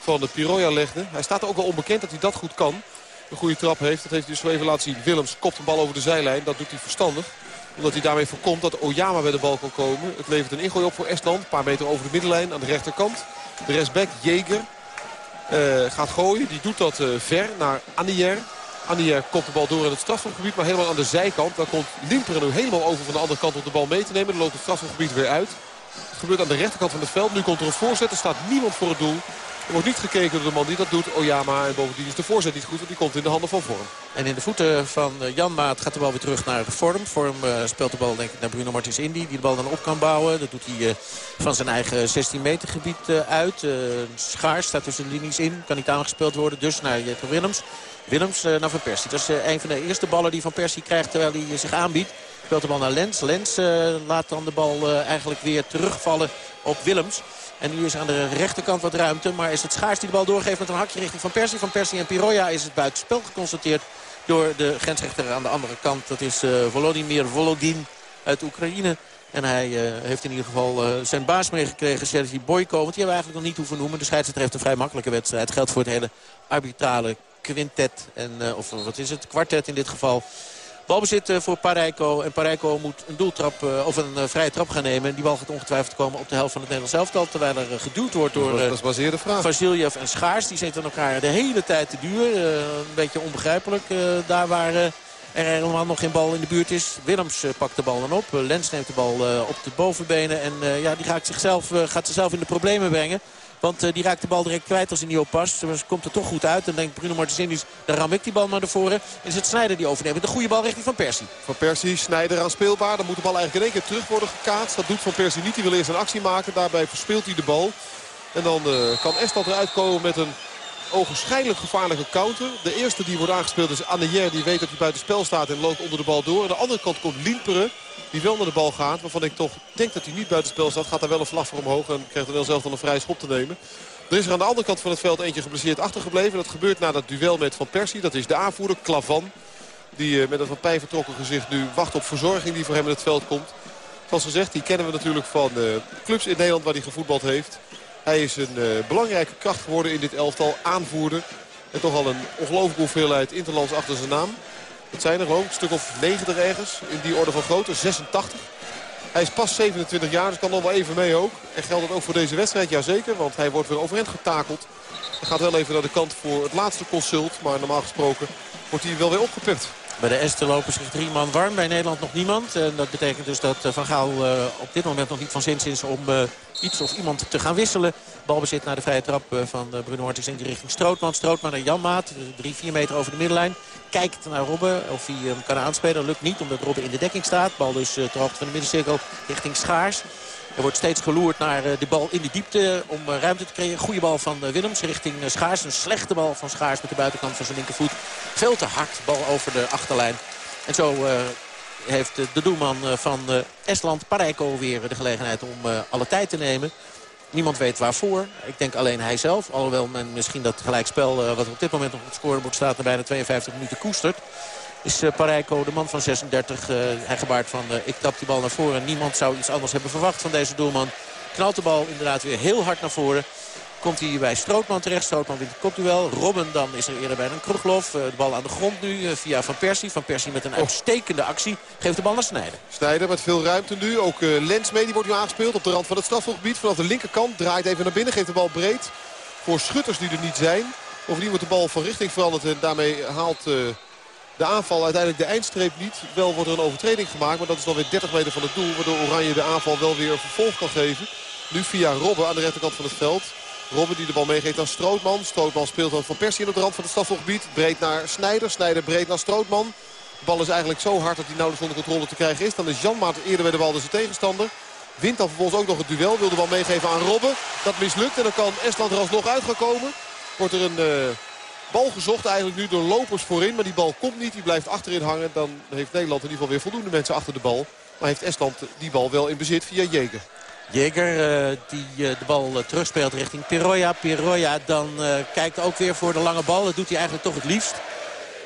van de Piroja legde. Hij staat er ook wel onbekend dat hij dat goed kan. Een goede trap heeft. Dat heeft hij dus zo even laten zien. Willems kopt een bal over de zijlijn. Dat doet hij verstandig. Omdat hij daarmee voorkomt dat Oyama bij de bal kan komen. Het levert een ingooi op voor Estland. Een paar meter over de middenlijn aan de rechterkant. De restback, Jeger. Uh, gaat gooien. Die doet dat uh, ver naar Anier. Anier komt de bal door in het strafschopgebied. Maar helemaal aan de zijkant. Daar komt Limper nu helemaal over van de andere kant om de bal mee te nemen. Dan loopt het strafschopgebied weer uit. Gebeurt aan de rechterkant van het veld. Nu komt er een voorzet. Er staat niemand voor het doel. Er wordt niet gekeken door de man die dat doet, Oyama. En bovendien is de voorzet niet goed, want die komt in de handen van Vorm. En in de voeten van Jan Maat gaat de bal weer terug naar Vorm. Vorm uh, speelt de bal denk ik naar Bruno Martins Indy. Die de bal dan op kan bouwen. Dat doet hij uh, van zijn eigen 16 meter gebied uit. Schaars staat tussen de linies in. Kan niet aangespeeld worden. Dus naar Jetro Willems. Willems naar Van Persie. Dat is een van de eerste ballen die Van Persie krijgt terwijl hij zich aanbiedt. Speelt de bal naar Lens. Lens laat dan de bal eigenlijk weer terugvallen op Willems. En nu is aan de rechterkant wat ruimte. Maar is het Schaars die de bal doorgeeft met een hakje richting Van Persie. Van Persie en Piroja is het buitenspel geconstateerd door de grensrechter aan de andere kant. Dat is uh, Volodymyr Volodin uit Oekraïne. En hij heeft in ieder geval zijn baas meegekregen, Sergej Boyko. Want die hebben we eigenlijk nog niet hoeven noemen. De scheidsrechter heeft een vrij makkelijke wedstrijd. Geldt voor het hele arbitrale quintet. En, of wat is het? Kwartet in dit geval. Balbezit voor Parijko. En Parijko moet een doeltrap of een uh, vrije trap gaan nemen. Die bal gaat ongetwijfeld komen op de helft van het Nederlands elftal. Terwijl er geduwd wordt door. Vasiljev en Schaars. Die zitten elkaar de hele tijd te duur. een beetje onbegrijpelijk. daar waar er helemaal nog geen bal in de buurt is. Willems pakt de bal dan op. Lens neemt de bal op de bovenbenen. En ja, die gaat, zichzelf, gaat zichzelf in de problemen brengen. Want uh, die raakt de bal direct kwijt als hij niet oppast. Dus komt er toch goed uit. Dan denkt Bruno Martins, dan ram ik die bal naar voren. En is het Snijder die overneemt. De goede bal richting Van Persie. Van Persie, Snijder aan speelbaar. Dan moet de bal eigenlijk in één keer terug worden gekaatst. Dat doet Van Persie niet. Hij wil eerst een actie maken. Daarbij verspeelt hij de bal. En dan uh, kan Estad eruit komen met een ogenschijnlijk gevaarlijke counter. De eerste die wordt aangespeeld is Annejer. Die weet dat hij buiten spel staat en loopt onder de bal door. Aan de andere kant komt Limperen. Die wel naar de bal gaat. Waarvan ik toch denk dat hij niet buiten spel staat. Gaat daar wel een vlag voor omhoog. En krijgt er wel zelf dan een vrije schop te nemen. Er is er aan de andere kant van het veld eentje geblesseerd achtergebleven. Dat gebeurt na dat duel met Van Persie. Dat is de aanvoerder, Klavan. Die uh, met een van pijn vertrokken gezicht nu wacht op verzorging die voor hem in het veld komt. Zoals gezegd, die kennen we natuurlijk van uh, clubs in Nederland waar hij gevoetbald heeft. Hij is een uh, belangrijke kracht geworden in dit elftal. Aanvoerder. En toch al een ongelooflijke hoeveelheid interlands achter zijn naam. Het zijn er ook een stuk of 90 ergens in die orde van grootte. 86. Hij is pas 27 jaar, dus kan nog wel even mee ook. En geldt dat ook voor deze wedstrijd? Jazeker, want hij wordt weer overeind getakeld. Hij gaat wel even naar de kant voor het laatste consult. Maar normaal gesproken wordt hij wel weer opgepikt. Bij de Esten lopen zich drie man warm. Bij Nederland nog niemand. En dat betekent dus dat Van Gaal uh, op dit moment nog niet van zins is om uh, iets of iemand te gaan wisselen. Balbezit naar de vrije trap uh, van Bruno Martins in richting Strootman. Strootman naar Janmaat. Drie, vier meter over de middenlijn. Kijkt naar Robben of hij hem kan aanspelen. Lukt niet omdat Robben in de dekking staat. Bal dus ter hoogte van de middencirkel richting Schaars. Er wordt steeds geloerd naar de bal in de diepte om ruimte te creëren. Goede bal van Willems richting Schaars. Een slechte bal van Schaars met de buitenkant van zijn linkervoet. Veel te hard. Bal over de achterlijn. En zo heeft de doelman van Estland, Parijko, weer de gelegenheid om alle tijd te nemen. Niemand weet waarvoor. Ik denk alleen hij zelf. Alhoewel men misschien dat gelijkspel wat op dit moment op het scorebord staat... na bijna 52 minuten koestert is uh, Parijko de man van 36. Uh, hij gebaart van ik trap die bal naar voren. Niemand zou iets anders hebben verwacht van deze doelman. Knalt de bal inderdaad weer heel hard naar voren. Komt hij bij Strootman terecht. Strootman wint het kopduel. Robben dan is er eerder bij een Kruglof. De bal aan de grond nu via Van Persie. Van Persie met een uitstekende actie. Geeft de bal naar Snijder. Snijder met veel ruimte nu. Ook Lens mee. Die wordt nu aangespeeld op de rand van het strafgebied. Vanaf de linkerkant. Draait even naar binnen. Geeft de bal breed. voor schutters die er niet zijn. Bovendien wordt de bal van richting veranderd en daarmee haalt de aanval uiteindelijk de eindstreep niet. Wel wordt er een overtreding gemaakt, maar dat is dan weer 30 meter van het doel. Waardoor Oranje de aanval wel weer een vervolg kan geven. Nu via Robben aan de rechterkant van het veld. Robben die de bal meegeeft aan Strootman. Strootman speelt dan van Persie in de rand van het strafgebied. Breed naar Snijder. Snijder breed naar Strootman. De bal is eigenlijk zo hard dat hij nauwelijks onder controle te krijgen is. Dan is Janmaat eerder bij de bal dan zijn tegenstander. Wint dan vervolgens ook nog het duel. Wil de bal meegeven aan Robben. Dat mislukt en dan kan Estland er alsnog uit gaan komen. Wordt er een... Uh, bal gezocht eigenlijk nu door lopers voorin. Maar die bal komt niet. Die blijft achterin hangen. Dan heeft Nederland in ieder geval weer voldoende mensen achter de bal. Maar heeft Estland die bal wel in bezit via Jeger. Jeger uh, die uh, de bal uh, terugspeelt richting Piroya. Piroya dan kijkt ook weer voor de lange bal. Dat doet hij eigenlijk toch het liefst.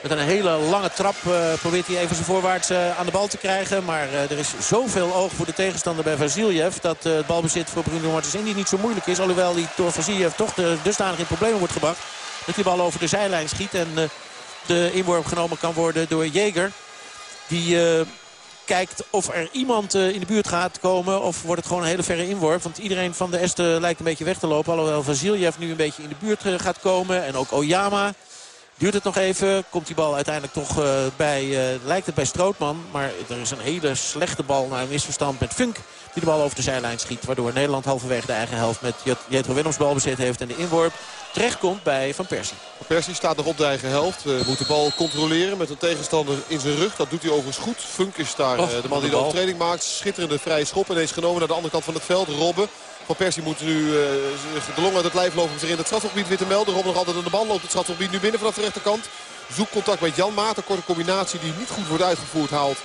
Met een hele lange trap probeert hij even zijn voorwaarts aan de bal te krijgen. Maar er is zoveel oog voor de tegenstander bij Vasiljev... dat het balbezit voor Bruno Martens Indy niet zo moeilijk is. Alhoewel hij door Vasiljev toch de, dusdanig in problemen wordt gebracht. Dat die bal over de zijlijn schiet. En de inworp genomen kan worden door Jeger. Die kijkt of er iemand eh, in de buurt gaat komen. Of wordt het gewoon een hele verre inworp. Want iedereen van de Esten lijkt een beetje weg te lopen. Alhoewel Vasiljev nu een beetje in de buurt eh, gaat komen. En ook Oyama. Duurt het nog even. Komt die bal uiteindelijk toch uh, bij, uh, lijkt het bij Strootman. Maar er is een hele slechte bal naar een misverstand met Funk. Die de bal over de zijlijn schiet. Waardoor Nederland halverwege de eigen helft met Jetro Willems balbezit heeft. En de inworp terechtkomt bij Van Persie. Van Persie staat nog op de eigen helft. Uh, moet de bal controleren met een tegenstander in zijn rug. Dat doet hij overigens goed. Funk is daar uh, de man die de overtreding maakt. Schitterende vrije schop. Ineens genomen naar de andere kant van het veld. Robben. Van Persie moet nu uh, de long uit het lijf lopen zich in het strafgebied weer te melden. Robben nog altijd aan de bal. Loopt het strafgebied nu binnen vanaf de rechterkant. Zoekt contact met Jan Maat. Een korte combinatie die niet goed wordt uitgevoerd haalt.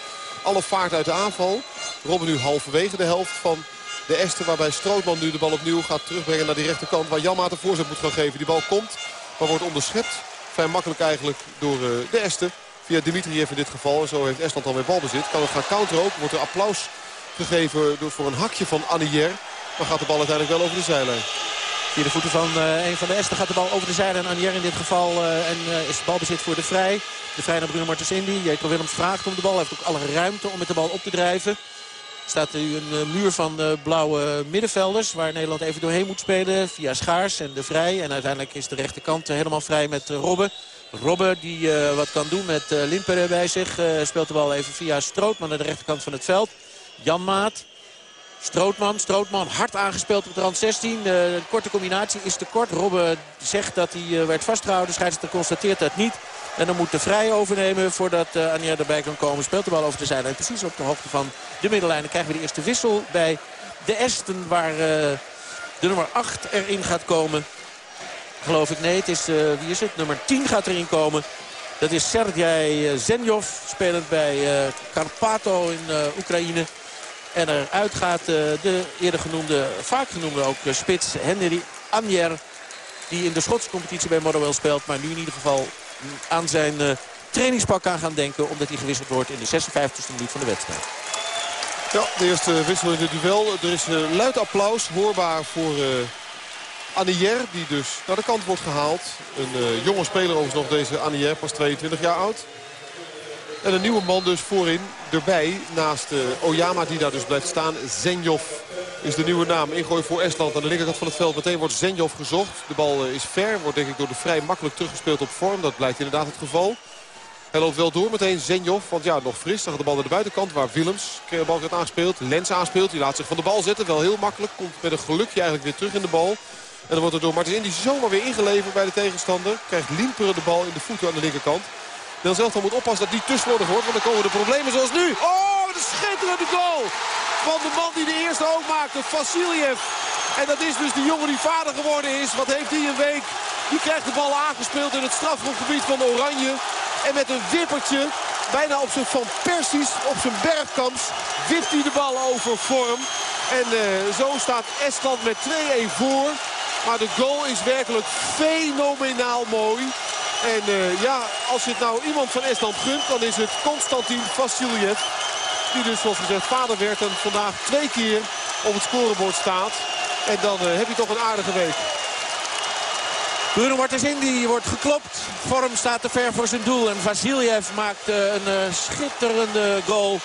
Alle vaart uit de aanval. Robben nu halverwege de helft van de Esten waarbij Strootman nu de bal opnieuw gaat terugbrengen naar die rechterkant. Waar Janmaat de voorzet moet gaan geven. Die bal komt, maar wordt onderschept. Vrij makkelijk eigenlijk door uh, de Esten. Via Dimitriev in dit geval. En zo heeft Estland alweer balbezit. Kan het gaan counteren ook. Wordt er applaus gegeven door, voor een hakje van Annier. Maar gaat de bal uiteindelijk wel over de zijlijn. Via de voeten van uh, een van de Esten gaat de bal over de zijlijn. Annier in dit geval. Uh, en uh, is balbezit voor de Vrij. De Vrij naar Bruno Martens Indy. Jetro Willems vraagt om de bal. Hij heeft ook alle ruimte om met de bal op te drijven staat nu een eh, muur van eh, blauwe middenvelders. Waar Nederland even doorheen moet spelen via Schaars en de Vrij. En uiteindelijk is de rechterkant eh, helemaal vrij met Robben. Robben die wat kan doen met Limper bij zich. speelt de bal even via Strootman naar de rechterkant van het veld. Jan Maat. Strootman, Strootman hard aangespeeld op de rand 16. De korte combinatie is te kort. Robben zegt dat hij werd vastgehouden. Scheidsrechter constateert dat niet. En dan moet de Vrij overnemen voordat uh, Anier erbij kan komen. Speelt de bal over de zijlijn. Precies op de hoogte van de middenlijn. Dan krijgen we de eerste wissel bij de Esten. Waar de nummer 8 erin gaat komen. Geloof ik. Nee, het is, wie is het? Nummer 10 gaat erin komen. Dat is Sergej Zenjov. Spelend bij Karpato in Oekraïne. En eruit gaat de eerder genoemde, vaak genoemde ook spits Henry Anier. Die in de Schotse competitie bij Motherwell speelt. Maar nu in ieder geval aan zijn uh, trainingspak aan gaan denken. Omdat hij gewisseld wordt in de 56e minuut van de wedstrijd. Ja, de eerste wissel in het duel. Er is een luid applaus hoorbaar voor uh, Anier. Die dus naar de kant wordt gehaald. Een jonge speler overigens nog deze Anier. Pas 22 jaar oud. En een nieuwe man dus voorin erbij. Naast uh, Oyama die daar dus blijft staan. Zenjov is de nieuwe naam. Ingooi voor Estland aan de linkerkant van het veld. Meteen wordt Zenjov gezocht. De bal is ver. Wordt denk ik door de vrij makkelijk teruggespeeld op vorm. Dat blijkt inderdaad het geval. Hij loopt wel door meteen Zenjov. Want ja, nog fris. Dan gaat de bal naar de buitenkant. Waar Willems de bal gaat aanspeelt. Lens aanspeelt. Die laat zich van de bal zetten. Wel heel makkelijk. Komt met een gelukje eigenlijk weer terug in de bal. En dan wordt er door Martens Indy zomaar weer ingeleverd bij de tegenstander. Krijgt Limperen de bal in de voeten aan de linkerkant. Nederland zelf moet oppassen dat die te slordig wordt. Want dan komen de problemen zoals nu. Oh, een schitterende goal. Van de man die de eerste ook maakte, Vasiljev. En dat is dus de jongen die vader geworden is. Wat heeft hij een week? Die krijgt de bal aangespeeld in het strafgebied van Oranje. En met een wippertje, bijna op zijn Van Persies, op zijn bergkams, wipt hij de bal over vorm. En uh, zo staat Estland met 2-1 voor. Maar de goal is werkelijk fenomenaal mooi. En uh, ja, als het nou iemand van Estland gunt, dan is het Konstantin Vasiljev. Die dus, zoals gezegd, vader werd en vandaag twee keer op het scorebord staat. En dan uh, heb je toch een aardige week. Bruno Martens Indy wordt geklopt. Vorm staat te ver voor zijn doel. En Vasiljev maakt uh, een schitterende goal.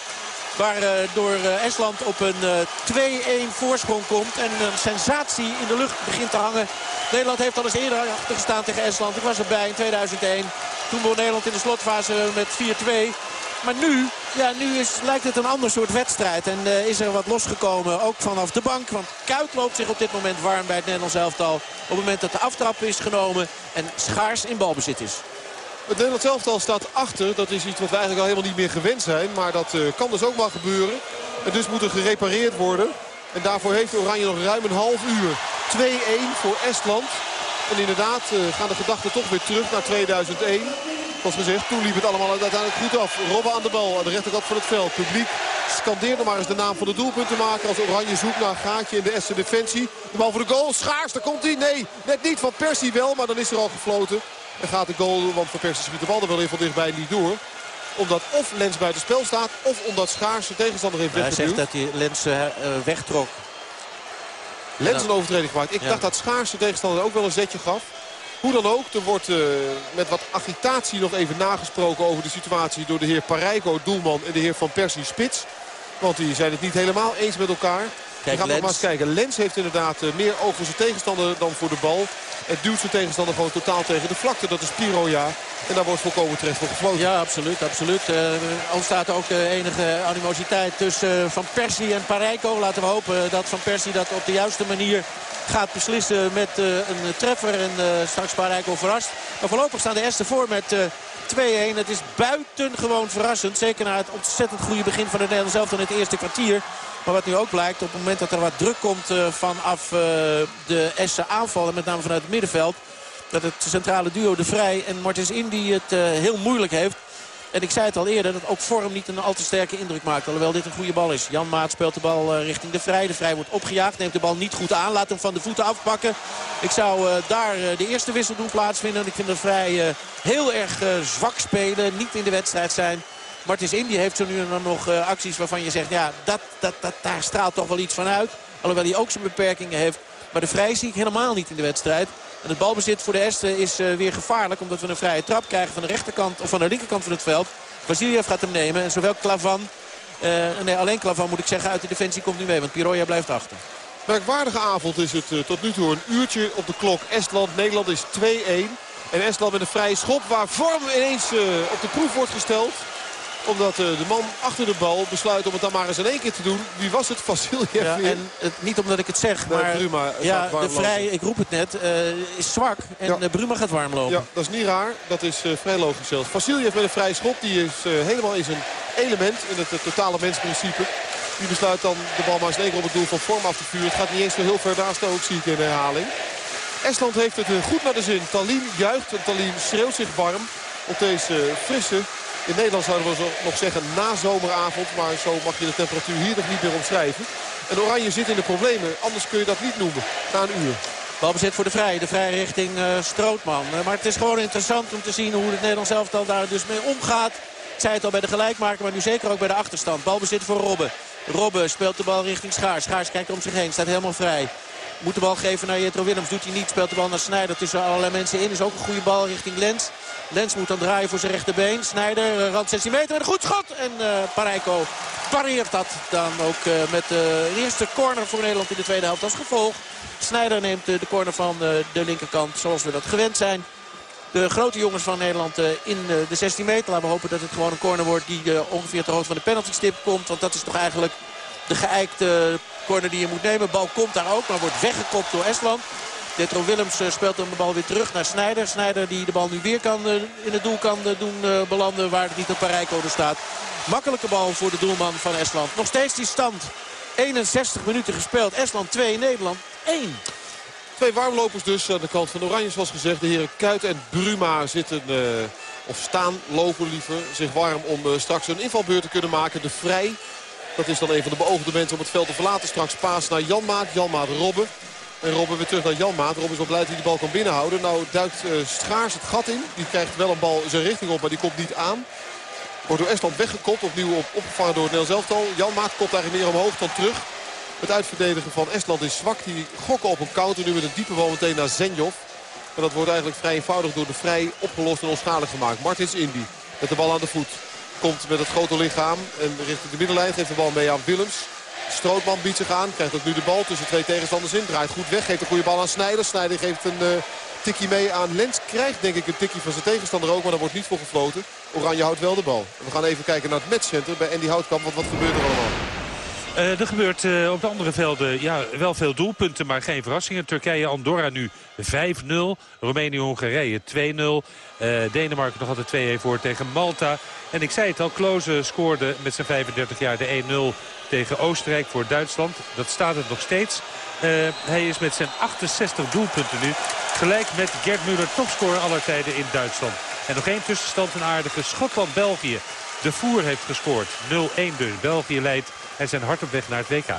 Waar door Estland op een 2-1 voorsprong komt. En een sensatie in de lucht begint te hangen. Nederland heeft al eens eerder achter gestaan tegen Estland. Ik was erbij in 2001. Toen won Nederland in de slotfase met 4-2. Maar nu, ja, nu is, lijkt het een ander soort wedstrijd. En is er wat losgekomen, ook vanaf de bank. Want Kuit loopt zich op dit moment warm bij het Nederlands elftal. Op het moment dat de aftrap is genomen en schaars in balbezit is. Het Nederlands elftal staat achter. Dat is iets wat we eigenlijk al helemaal niet meer gewend zijn. Maar dat uh, kan dus ook wel gebeuren. En dus moet er gerepareerd worden. En daarvoor heeft Oranje nog ruim een half uur. 2-1 voor Estland. En inderdaad uh, gaan de gedachten toch weer terug naar 2001. Zoals gezegd, toen liep het allemaal uiteindelijk goed af. Robben aan de bal, aan de rechterkant van het veld. Publiek scandeert nog maar eens de naam van de doelpuntenmaker. Als Oranje zoekt naar een gaatje in de Essen defensie. De bal voor de goal. Schaars, daar komt hij. Nee, net niet van Persie wel, maar dan is er al gefloten. En gaat de goal, want van Persie schiet de bal er wel even dichtbij niet door omdat of Lens buiten spel staat of omdat Schaars de tegenstander heeft weggeduwd. Hij zegt dat hij Lens uh, wegtrok. Lens een overtreding gemaakt. Ik dacht dat Schaars de tegenstander ook wel een zetje gaf. Hoe dan ook, er wordt uh, met wat agitatie nog even nagesproken over de situatie... door de heer Parijko, doelman, en de heer Van Persie, spits. Want die zijn het niet helemaal eens met elkaar. Kijk, We gaan nog maar eens kijken. Lens heeft inderdaad uh, meer oog voor zijn tegenstander dan voor de bal. Het duwt zijn tegenstander gewoon totaal tegen de vlakte. Dat is Piro, ja. En daar wordt volkomen terecht voor gefloten. Ja, absoluut. absoluut. Uh, er ontstaat ook uh, enige animositeit tussen Van Persie en Parijko. Laten we hopen dat Van Persie dat op de juiste manier gaat beslissen met een treffer. En straks Parijko verrast. Maar voorlopig staan de Esten voor met 2-1. Het is buitengewoon verrassend. Zeker na het ontzettend goede begin van het Nederlands zelf in het eerste kwartier. Maar wat nu ook blijkt, op het moment dat er wat druk komt vanaf de Essen aanvallen. Met name vanuit het middenveld. Dat het centrale duo De Vrij en Martens Indy het heel moeilijk heeft. En ik zei het al eerder, dat ook vorm niet een al te sterke indruk maakt. Alhoewel dit een goede bal is. Jan Maat speelt de bal uh, richting de Vrij. De Vrij wordt opgejaagd, neemt de bal niet goed aan. Laat hem van de voeten afpakken. Ik zou uh, daar uh, de eerste wissel doen plaatsvinden. Ik vind de Vrij heel erg zwak spelen. Niet in de wedstrijd zijn. Martins Indy heeft zo nu en dan nog acties waarvan je zegt... ja, dat, dat, dat, daar straalt toch wel iets van uit. Alhoewel hij ook zijn beperkingen heeft. Maar de Vrij zie ik helemaal niet in de wedstrijd. En het balbezit voor de Esten is uh, weer gevaarlijk. Omdat we een vrije trap krijgen van de rechterkant of van de linkerkant van het veld. Vasiljev gaat hem nemen. En zowel Klavan, uh, nee alleen Klavan moet ik zeggen, uit de defensie komt nu mee. Want Piroja blijft achter. Merkwaardige avond is het uh, tot nu toe. Een uurtje op de klok. Estland, Nederland is 2-1. En Estland met een vrije schop waar vorm ineens op de proef wordt gesteld omdat uh, de man achter de bal besluit om het dan maar eens in één keer te doen. Wie was het? (laughs) Vasiljev ja, en het, Niet omdat ik het zeg, maar Bruma ja, de vrij, ik roep het net, uh, is zwak. En ja. Bruma gaat warm lopen. Ja, dat is niet raar. Dat is uh, vrij logisch zelfs. Vasiljev met een vrije schop. Die is helemaal in zijn element. In het totale mensprincipe. Die besluit dan de bal maar eens in één keer op het doel van vorm af te vuren. Het gaat niet eens zo heel ver naast ook, zie ik in de herhaling. Estland heeft het goed naar de zin. Tallinn juicht en Tallinn schreeuwt zich warm op deze frisse in Nederland zouden we nog zeggen na zomeravond. Maar zo mag je de temperatuur hier nog niet meer omschrijven. En Oranje zit in de problemen. Anders kun je dat niet noemen. Na een uur. Balbezit voor de Vrij. De Vrij richting uh, Strootman. Uh, maar het is gewoon interessant om te zien hoe het Nederlands elftal daar dus mee omgaat. Ik zei het al bij de gelijkmaker, maar nu zeker ook bij de achterstand. Balbezit voor Robben. Robben speelt de bal richting Schaars. Schaars kijkt om zich heen, staat helemaal vrij. Moet de bal geven naar Jetro Willems. Doet hij niet. Speelt de bal naar Snijder. Tussen allerlei mensen in. Is ook een goede bal richting Lens. Lens moet dan draaien voor zijn rechterbeen. Snijder, uh, rand 16 meter met een goed schot. En uh, Parijko pareert dat dan ook uh, met de eerste corner voor Nederland in de tweede helft als gevolg. Snijder neemt de corner van de linkerkant zoals we dat gewend zijn. De grote jongens van Nederland in de 16 meter. Laten we hopen dat het gewoon een corner wordt die ongeveer te hoogte van de penaltystip komt. Want dat is toch eigenlijk de geëikte corner die je moet nemen. Bal komt daar ook, maar wordt weggekopt door Estland. Detro Willems eh, speelt dan de bal weer terug naar Snijder. Snijder die de bal nu weer kan, eh, in het doel kan eh, doen belanden waar het niet op Parijcode staat. Makkelijke bal voor de doelman van Estland. Nog steeds die stand. 61 minuten gespeeld. Estland 2, Nederland 1. Twee warmlopers dus aan de kant van de Oranje zoals gezegd. De heren Kuit en Bruma zitten, of staan, lopen liever, zich warm om straks een invalbeurt te kunnen maken. De Vrij, dat is dan een van de beoogde mensen om het veld te verlaten. Straks paas naar Janmaat, Janmaat Robben. En Robben weer terug naar Janmaat. Robben is wel blij hij de bal kan binnenhouden. Nou duikt uh, Schaars het gat in. Die krijgt wel een bal zijn richting op, maar die komt niet aan. Wordt door Estland weggekopt. Opnieuw op, opgevangen door het elftal. Janmaat komt eigenlijk meer omhoog dan terug. Het uitverdedigen van Estland is zwak. Die gokken op een counter. Nu met een diepe bal meteen naar Zenjov. En dat wordt eigenlijk vrij eenvoudig door de vrij opgelost en onschadelijk gemaakt. Martins Indy met de bal aan de voet. Komt met het grote lichaam en richting de middenlijn. Geeft de bal mee aan Willems. Strootman biedt zich aan. Krijgt ook nu de bal tussen twee tegenstanders in. Draait goed weg. Geeft een goede bal aan Snijder. Snijder geeft een uh, tikkie mee aan Lens. Krijgt denk ik een tikkie van zijn tegenstander ook. Maar daar wordt niet voor gefloten. Oranje houdt wel de bal. We gaan even kijken naar het matchcenter bij Andy Houtkamp. Want wat gebeurt er allemaal? Uh, er gebeurt uh, op de andere velden ja, wel veel doelpunten, maar geen verrassingen. Turkije-Andorra nu 5-0. Roemenië-Hongarije 2-0. Uh, Denemarken nog altijd 2-1 voor tegen Malta. En ik zei het al, Kloze scoorde met zijn 35 jaar de 1-0 tegen Oostenrijk voor Duitsland. Dat staat het nog steeds. Hij is met zijn 68 doelpunten nu gelijk met Gerd Müller topscorer aller tijden in Duitsland. En nog één tussenstand een aardige Schotland-België. De Voer heeft gescoord. 0-1 dus. België leidt en zijn hard op weg naar het WK.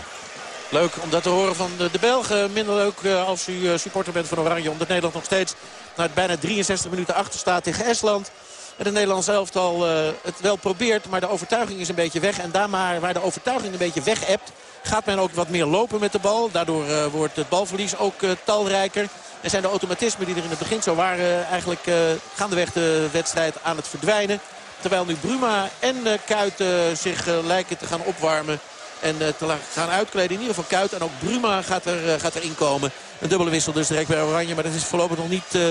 Leuk om dat te horen van de, Belgen. Minder leuk uh, als u uh, supporter bent van Oranje. Omdat Nederland nog steeds na bijna 63 minuten achter staat tegen Estland. En de Nederlandse elftal uh, het wel probeert, maar de overtuiging is een beetje weg. En daar maar waar de overtuiging een beetje weg hebt, gaat men ook wat meer lopen met de bal. Daardoor wordt het balverlies ook talrijker. En zijn de automatismen die er in het begin zo waren eigenlijk gaandeweg de wedstrijd aan het verdwijnen. Terwijl nu Bruma en Kuit zich lijken te gaan opwarmen. En te gaan uitkleden. In ieder geval Kuit. En ook Bruma gaat, er, gaat erin komen. Een dubbele wissel dus direct bij Oranje. Maar dat is voorlopig nog niet uh,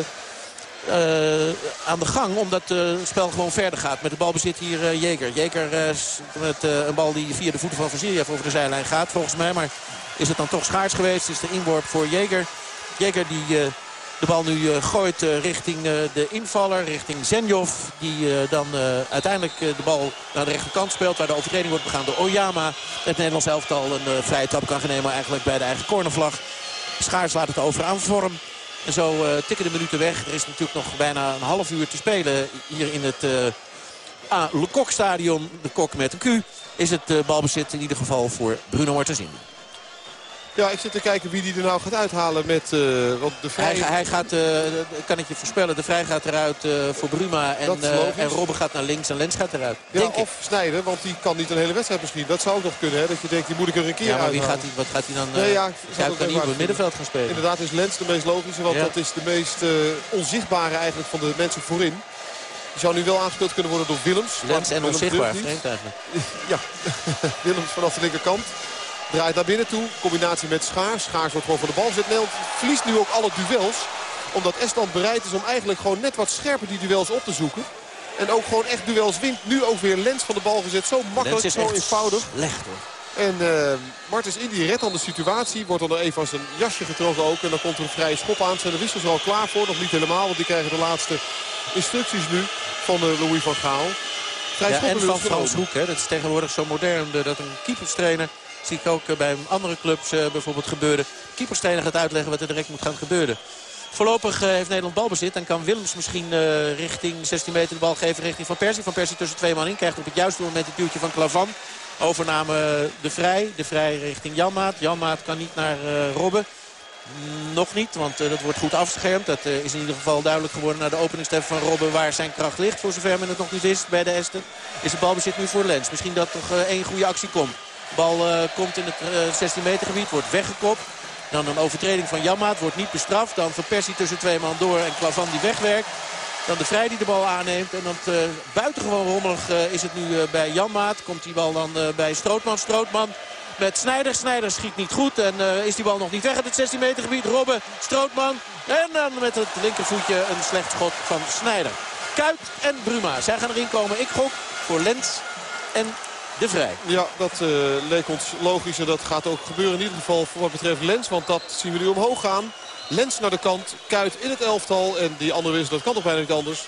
aan de gang. Omdat het spel gewoon verder gaat. Met de bal bezit hier uh, Jeker. Jeker met een bal die via de voeten van Vasiljev over de zijlijn gaat volgens mij. Maar is het dan toch schaars geweest? Is de inworp voor Jeker. Jeker die de bal nu gooit richting de invaller. Richting Zenjov. Die dan uiteindelijk de bal naar de rechterkant speelt. Waar de overtreding wordt begaan door Oyama. Het Nederlands elftal een vrije trap kan gaan nemen eigenlijk bij de eigen cornervlag. Schaars laat het over aan vorm. En zo tikken de minuten weg. Er is natuurlijk nog bijna een half uur te spelen hier in het uh, Le Coq stadion. De Kok met een Q is het balbezit in ieder geval voor Bruno Martensini. Ja, ik zit te kijken wie die er nou gaat uithalen met uh, want de Vrij... Hij, hij gaat, uh, kan ik je voorspellen, de Vrij gaat eruit uh, voor Bruma en, en Robben gaat naar links en Lens gaat eruit. Ja, of Snijden, want die kan niet een hele wedstrijd misschien. Dat zou ook nog kunnen, hè? dat je denkt, die moet ik er een keer ja, maar wie gaat die, wat gaat hij dan? nee, ja, kan niet op het middenveld gaan spelen. Inderdaad is Lens de meest logische, want ja. dat is de meest onzichtbare eigenlijk van de mensen voorin. Die zou nu wel aangespeeld kunnen worden door Willems. Lens en onzichtbaar, vreemd eigenlijk. (laughs) ja, (laughs) Willems vanaf de linkerkant. Draait naar binnen toe. Combinatie met Schaars. Schaars wordt gewoon voor de bal gezet. Nederland verliest nu ook alle duels. Omdat Estland bereid is om eigenlijk gewoon net wat scherper die duels op te zoeken. En ook gewoon echt duels wint. Nu ook weer Lens van de bal gezet. Zo makkelijk, zo eenvoudig. Slecht hoor. En uh, Martens Indy redt dan de situatie. Wordt dan er even als een jasje getrokken ook. En dan komt er een vrije schop aan. Zijn de wissels er al klaar voor. Nog niet helemaal. Want die krijgen de laatste instructies nu van uh, Louis van Gaal. Vrij ja, en van Frans Hoek. Hè. Dat is tegenwoordig zo modern. Dat een keeperstrainer zie ik ook bij andere clubs uh, bijvoorbeeld gebeuren. Keeperstrainer gaat uitleggen wat er direct moet gaan gebeuren. Voorlopig uh, heeft Nederland balbezit. Dan kan Willems misschien richting 16 meter de bal geven richting Van Persie. Van Persie tussen twee man in. Krijgt op het juiste moment het duwtje van Klavan. Overname de Vrij. De Vrij richting Janmaat. Janmaat kan niet naar Robben. Nog niet, want dat wordt goed afgeschermd. Dat is in ieder geval duidelijk geworden na de openingstef van Robben... waar zijn kracht ligt, voor zover men het nog niet wist bij de Esten. Is het balbezit nu voor Lens. Misschien dat toch één goede actie komt. Bal uh, komt in het uh, 16 meter gebied, wordt weggekopt. Dan een overtreding van Jammaat, wordt niet bestraft. Dan Van Persie tussen twee man door en Klavan die wegwerkt. Dan de Vrij die de bal aanneemt. En dat uh, buitengewoon rommelig is het nu bij Janmaat. Komt die bal dan bij Strootman. Strootman met Snijder. Snijder schiet niet goed. En is die bal nog niet weg uit het 16 meter gebied. Robben, Strootman. En dan met het linkervoetje een slecht schot van Snijder. Kuit en Bruma. Zij gaan erin komen. Ik gok voor Lens en de Vrij. Ja, dat uh, leek ons logisch en dat gaat ook gebeuren in ieder geval voor wat betreft Lens. Want dat zien we nu omhoog gaan. Lens naar de kant, Kuit in het elftal en die andere wissel, dat kan toch bijna niet anders.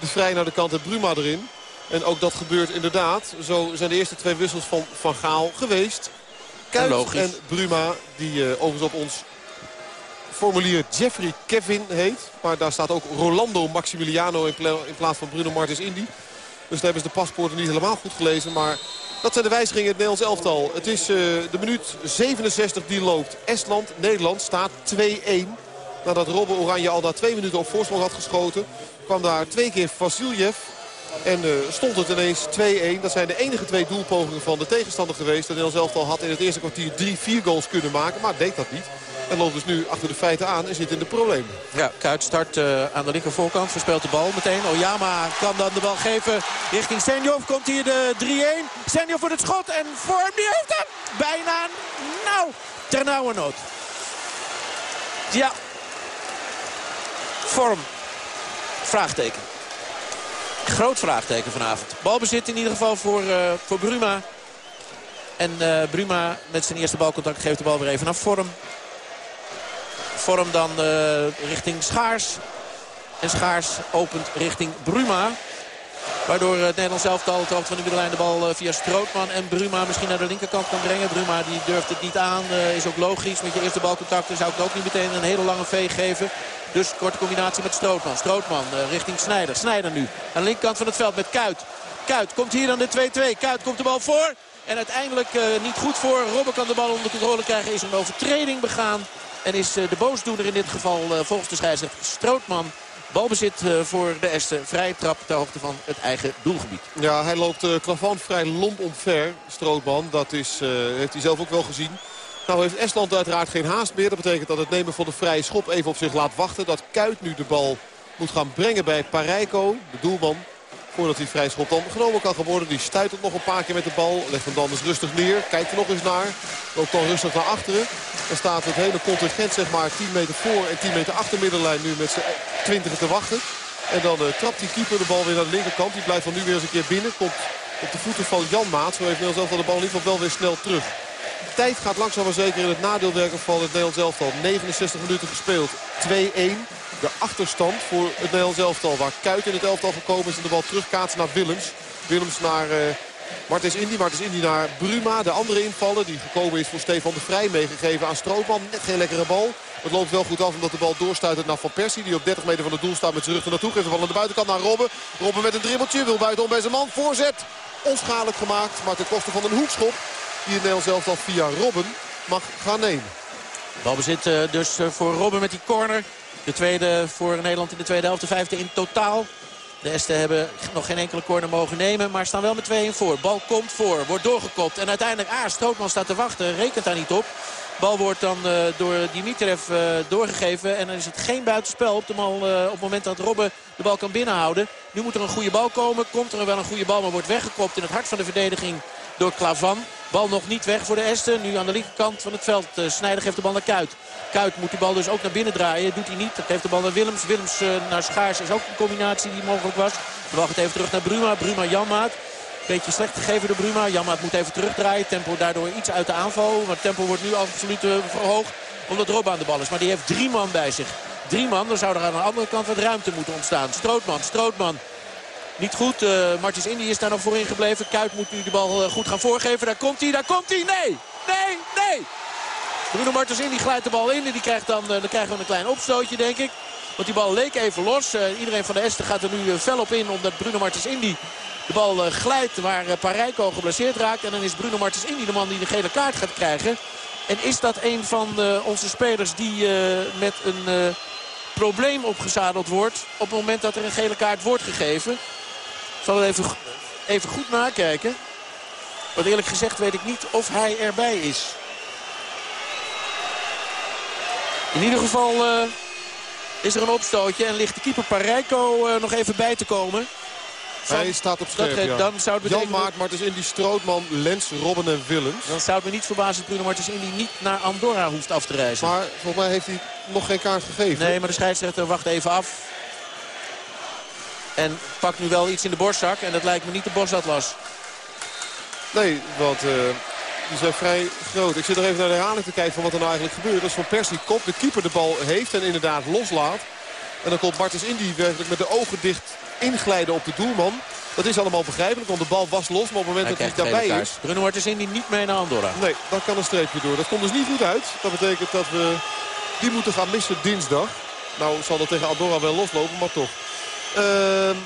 De Vrij naar de kant en Bruma erin. En ook dat gebeurt inderdaad. Zo zijn de eerste twee wissels van Van Gaal geweest. Kuit en, Bruma, die uh, overigens op ons formulier Jeffrey Kevin heet. Maar daar staat ook Rolando Maximiliano in, in plaats van Bruno Martins Indy. Dus daar hebben ze de paspoorten niet helemaal goed gelezen. Maar dat zijn de wijzigingen in het Nederlands elftal. Het is uh, de minuut 67 die loopt. Estland, Nederland staat 2-1. Nadat Robben Oranje al na twee minuten op voorsprong had geschoten... kwam daar twee keer Vasiljev. En uh, stond het ineens 2-1. Dat zijn de enige twee doelpogingen van de tegenstander geweest. Het Nederlands elftal had in het eerste kwartier drie, vier goals kunnen maken. Maar deed dat niet. En loopt dus nu achter de feiten aan en zit in de problemen. Ja, Kuit start uh, aan de linkervoorkant. Verspeelt de bal meteen. Oyama kan dan de bal geven richting Senjov. Komt hier de 3-1. Senjov voor het schot. En Vorm die heeft hem. Bijna. Nou, ter nauwe nood. Ja. Vorm. Vraagteken. Groot vraagteken vanavond. Balbezit in ieder geval voor, uh, voor Bruma. En uh, Bruma met zijn eerste balcontact geeft de bal weer even naar Vorm. Vorm dan uh, richting Schaars. En Schaars opent richting Bruma. Waardoor het Nederlands elftal hoofd van de middellijn de bal uh, via Strootman en Bruma misschien naar de linkerkant kan brengen. Bruma die durft het niet aan. Is ook logisch. Met je eerste balcontacten zou ik het ook niet meteen een hele lange veeg geven. Dus korte combinatie met Strootman. Strootman richting Snijder. Snijder nu aan de linkerkant van het veld met Kuit. Kuit komt hier dan de 2-2. Kuit komt de bal voor. En uiteindelijk niet goed voor. Robben kan de bal onder controle krijgen. Is een overtreding begaan. En is de boosdoener in dit geval volgens de scheidsrechter Strootman. Balbezit voor de Esten. Vrije trap ter hoogte van het eigen doelgebied. Ja, hij loopt uh, vrij lomp omver, Strootman. Dat is, heeft hij zelf ook wel gezien. Nou heeft Estland uiteraard geen haast meer. Dat betekent dat het nemen van de vrije schop even op zich laat wachten. Dat Kuit nu de bal moet gaan brengen bij Parijko, de doelman. Voordat die vrij schop dan genomen kan worden. Die stuitert nog een paar keer met de bal. Legt hem dan eens rustig neer. Kijkt er nog eens naar. Loopt dan rustig naar achteren. Dan staat het hele contingent zeg maar 10 meter voor en 10 meter achter middenlijn nu met z'n 20 te wachten. En dan uh, trapt die keeper de bal weer naar de linkerkant. Die blijft dan nu weer eens een keer binnen. Komt op de voeten van Jan Maat. Zo heeft Nederland zelf de bal in ieder geval wel weer snel terug. De tijd gaat langzaam maar zeker in het nadeel werken van het Nederlands elftal. 69 minuten gespeeld. 2-1 de achterstand voor het Nederlands elftal. Waar Kuit in het elftal gekomen is en de bal terugkaatsen naar Willems. Willems naar uh, Martens Indy. Martens Indy naar Bruma. De andere invallen die gekomen is voor Stefan de Vrij. Meegegeven aan Strootman. Net geen lekkere bal. Het loopt wel goed af omdat de bal doorstuit naar Van Persie. Die op 30 meter van het doel staat met zijn rug naartoe. Geeft de bal aan de buitenkant naar Robben. Robben met een dribbeltje. Wil buitenom bij zijn man. Voorzet. Onschadelijk gemaakt. Maar ten koste van een hoekschop. Die het Nederlands elftal via Robben mag gaan nemen. Balbezit uh, dus uh, voor Robben met die corner. De tweede voor Nederland in de tweede helft. De vijfde in totaal. De Esten hebben nog geen enkele corner mogen nemen. Maar staan wel met 2-1 voor. Bal komt voor. Wordt doorgekopt. En uiteindelijk, ah, Strootman staat te wachten. Rekent daar niet op. Bal wordt dan uh, door Dimitrev uh, doorgegeven. En dan is het geen buitenspel op, de uh, op het moment dat Robben de bal kan binnenhouden. Nu moet er een goede bal komen. Komt er wel een goede bal, maar wordt weggekopt in het hart van de verdediging door Klavan. Bal nog niet weg voor de Esten. Nu aan de linkerkant van het veld. Snijder geeft de bal naar Kuit. Kuit moet die bal dus ook naar binnen draaien. Doet hij niet. Dat geeft de bal naar Willems. Willems uh, naar Schaars is ook een combinatie die mogelijk was. Bal gaat even terug naar Bruma. Bruma Janmaat. Beetje slecht gegeven door Bruma. Janmaat moet even terugdraaien. Tempo daardoor iets uit de aanval. Maar tempo wordt nu absoluut uh, verhoogd. Omdat Rob aan de bal is. Maar die heeft drie man bij zich. Drie man. Dan zou er aan de andere kant wat ruimte moeten ontstaan. Strootman. Strootman. Niet goed. Uh, Martins Indy is daar nog voor ingebleven. Kuit moet nu de bal goed gaan voorgeven. Daar komt hij. Daar komt hij. Nee. Nee. Nee. Bruno Martens in, die glijdt de bal in. En die krijgt dan, dan krijgen we een klein opstootje, denk ik. Want die bal leek even los. Iedereen van de Esten gaat er nu fel op in. Omdat Bruno Martens Indy de bal glijdt waar uh, Parijko geblesseerd raakt. En dan is Bruno Martens Indy de man die de gele kaart gaat krijgen. En is dat een van onze spelers die met een probleem opgezadeld wordt. Op het moment dat er een gele kaart wordt gegeven. Zal het even, even goed nakijken. Want eerlijk gezegd weet ik niet of hij erbij is. In ieder geval uh, is er een opstootje en ligt de keeper Parijko uh, nog even bij te komen. Van, Hij staat op scherp, dat, ja. dan zou het Jan Maart, Martens Indy, Strootman, Lens, Robben en Willems. Dan zou het me niet verbazen dat Bruno Martens Indy niet naar Andorra hoeft af te reizen. Maar volgens mij heeft hij nog geen kaart gegeven. Nee, maar de scheidsrechter wacht even af. En pakt nu wel iets in de borstzak. En dat lijkt me niet de borstatlas. Nee, want... Uh, die zijn vrij groot. Ik zit er even naar de herhaling te kijken van wat er nou eigenlijk gebeurt. Als Van Persie kop de keeper de bal heeft en inderdaad loslaat. En dan komt Martens Indy werkelijk met de ogen dicht inglijden op de doelman. Dat is allemaal begrijpelijk, want de bal was los. Maar op het moment hij dat hij daarbij is... Bruno Martens Indy niet mee naar Andorra. Nee, dan kan een streepje door. Dat komt dus niet goed uit. Dat betekent dat we die moeten gaan missen dinsdag. Nou zal dat tegen Andorra wel loslopen, maar toch. Uh,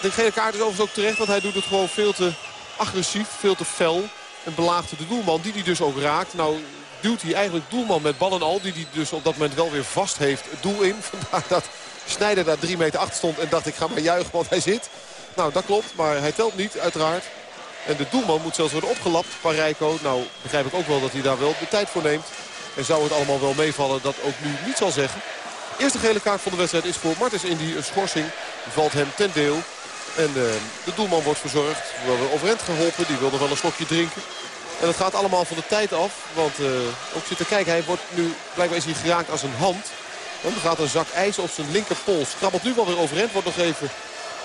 de gele kaart is overigens ook terecht, want hij doet het gewoon veel te agressief, veel te fel. En belaagt de doelman, die hij dus ook raakt. Nou duwt hij eigenlijk doelman met bal en al. Die hij dus op dat moment wel weer vast heeft het doel in. (laughs) Vandaar dat Snijder daar drie meter achter stond. En dacht ik ga maar juichen, want hij zit. Nou, dat klopt. Maar hij telt niet, uiteraard. En de doelman moet zelfs worden opgelapt. Parijko, nou begrijp ik ook wel dat hij daar wel de tijd voor neemt. En zou het allemaal wel meevallen, dat ook nu niet zal zeggen. Eerste gele kaart van de wedstrijd is voor Martens Indy een schorsing. Valt hem ten deel. En uh, de doelman wordt verzorgd. We hebben overend geholpen. Die wilde wel een slokje drinken. En dat gaat allemaal van de tijd af. Want uh, ook zitten kijken. Hij wordt nu blijkbaar is geraakt als een hand. En er gaat een zak ijs op zijn linkerpols. Krabbelt nu wel weer overend. Wordt nog even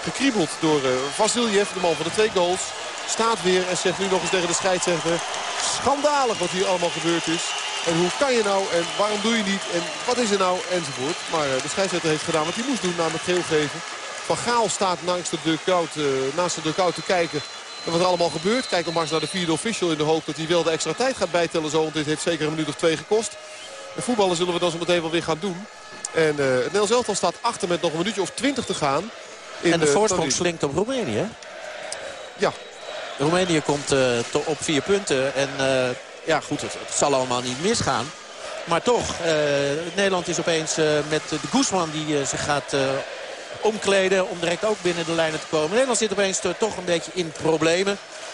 gekriebeld door uh, Vasiljev. De man van de twee goals. Staat weer en zegt nu nog eens tegen de scheidsrechter. Schandalig wat hier allemaal gebeurd is. En hoe kan je nou? En waarom doe je niet? En wat is er nou? Enzovoort. Maar uh, de scheidsrechter heeft gedaan wat hij moest doen. Namelijk geel geven. Van Gaal staat naast de dugout, uh, naast de dugout te kijken en wat er allemaal gebeurt. Kijk nog maar eens naar de vierde official in de hoop dat hij wel de extra tijd gaat bijtellen. Zo, want dit heeft zeker een minuut of twee gekost. En voetballen zullen we dan zo meteen wel weer gaan doen. En uh, het Nederlands elftal staat achter met nog een minuutje of twintig te gaan. In en de, de voorsprong slinkt op Roemenië. Ja. Roemenië komt uh, op vier punten. En uh, ja goed, het, zal allemaal niet misgaan. Maar toch, Nederland is opeens met de Guzman die zich gaat omkleden om direct ook binnen de lijnen te komen. Nederland zit opeens toch een beetje in problemen.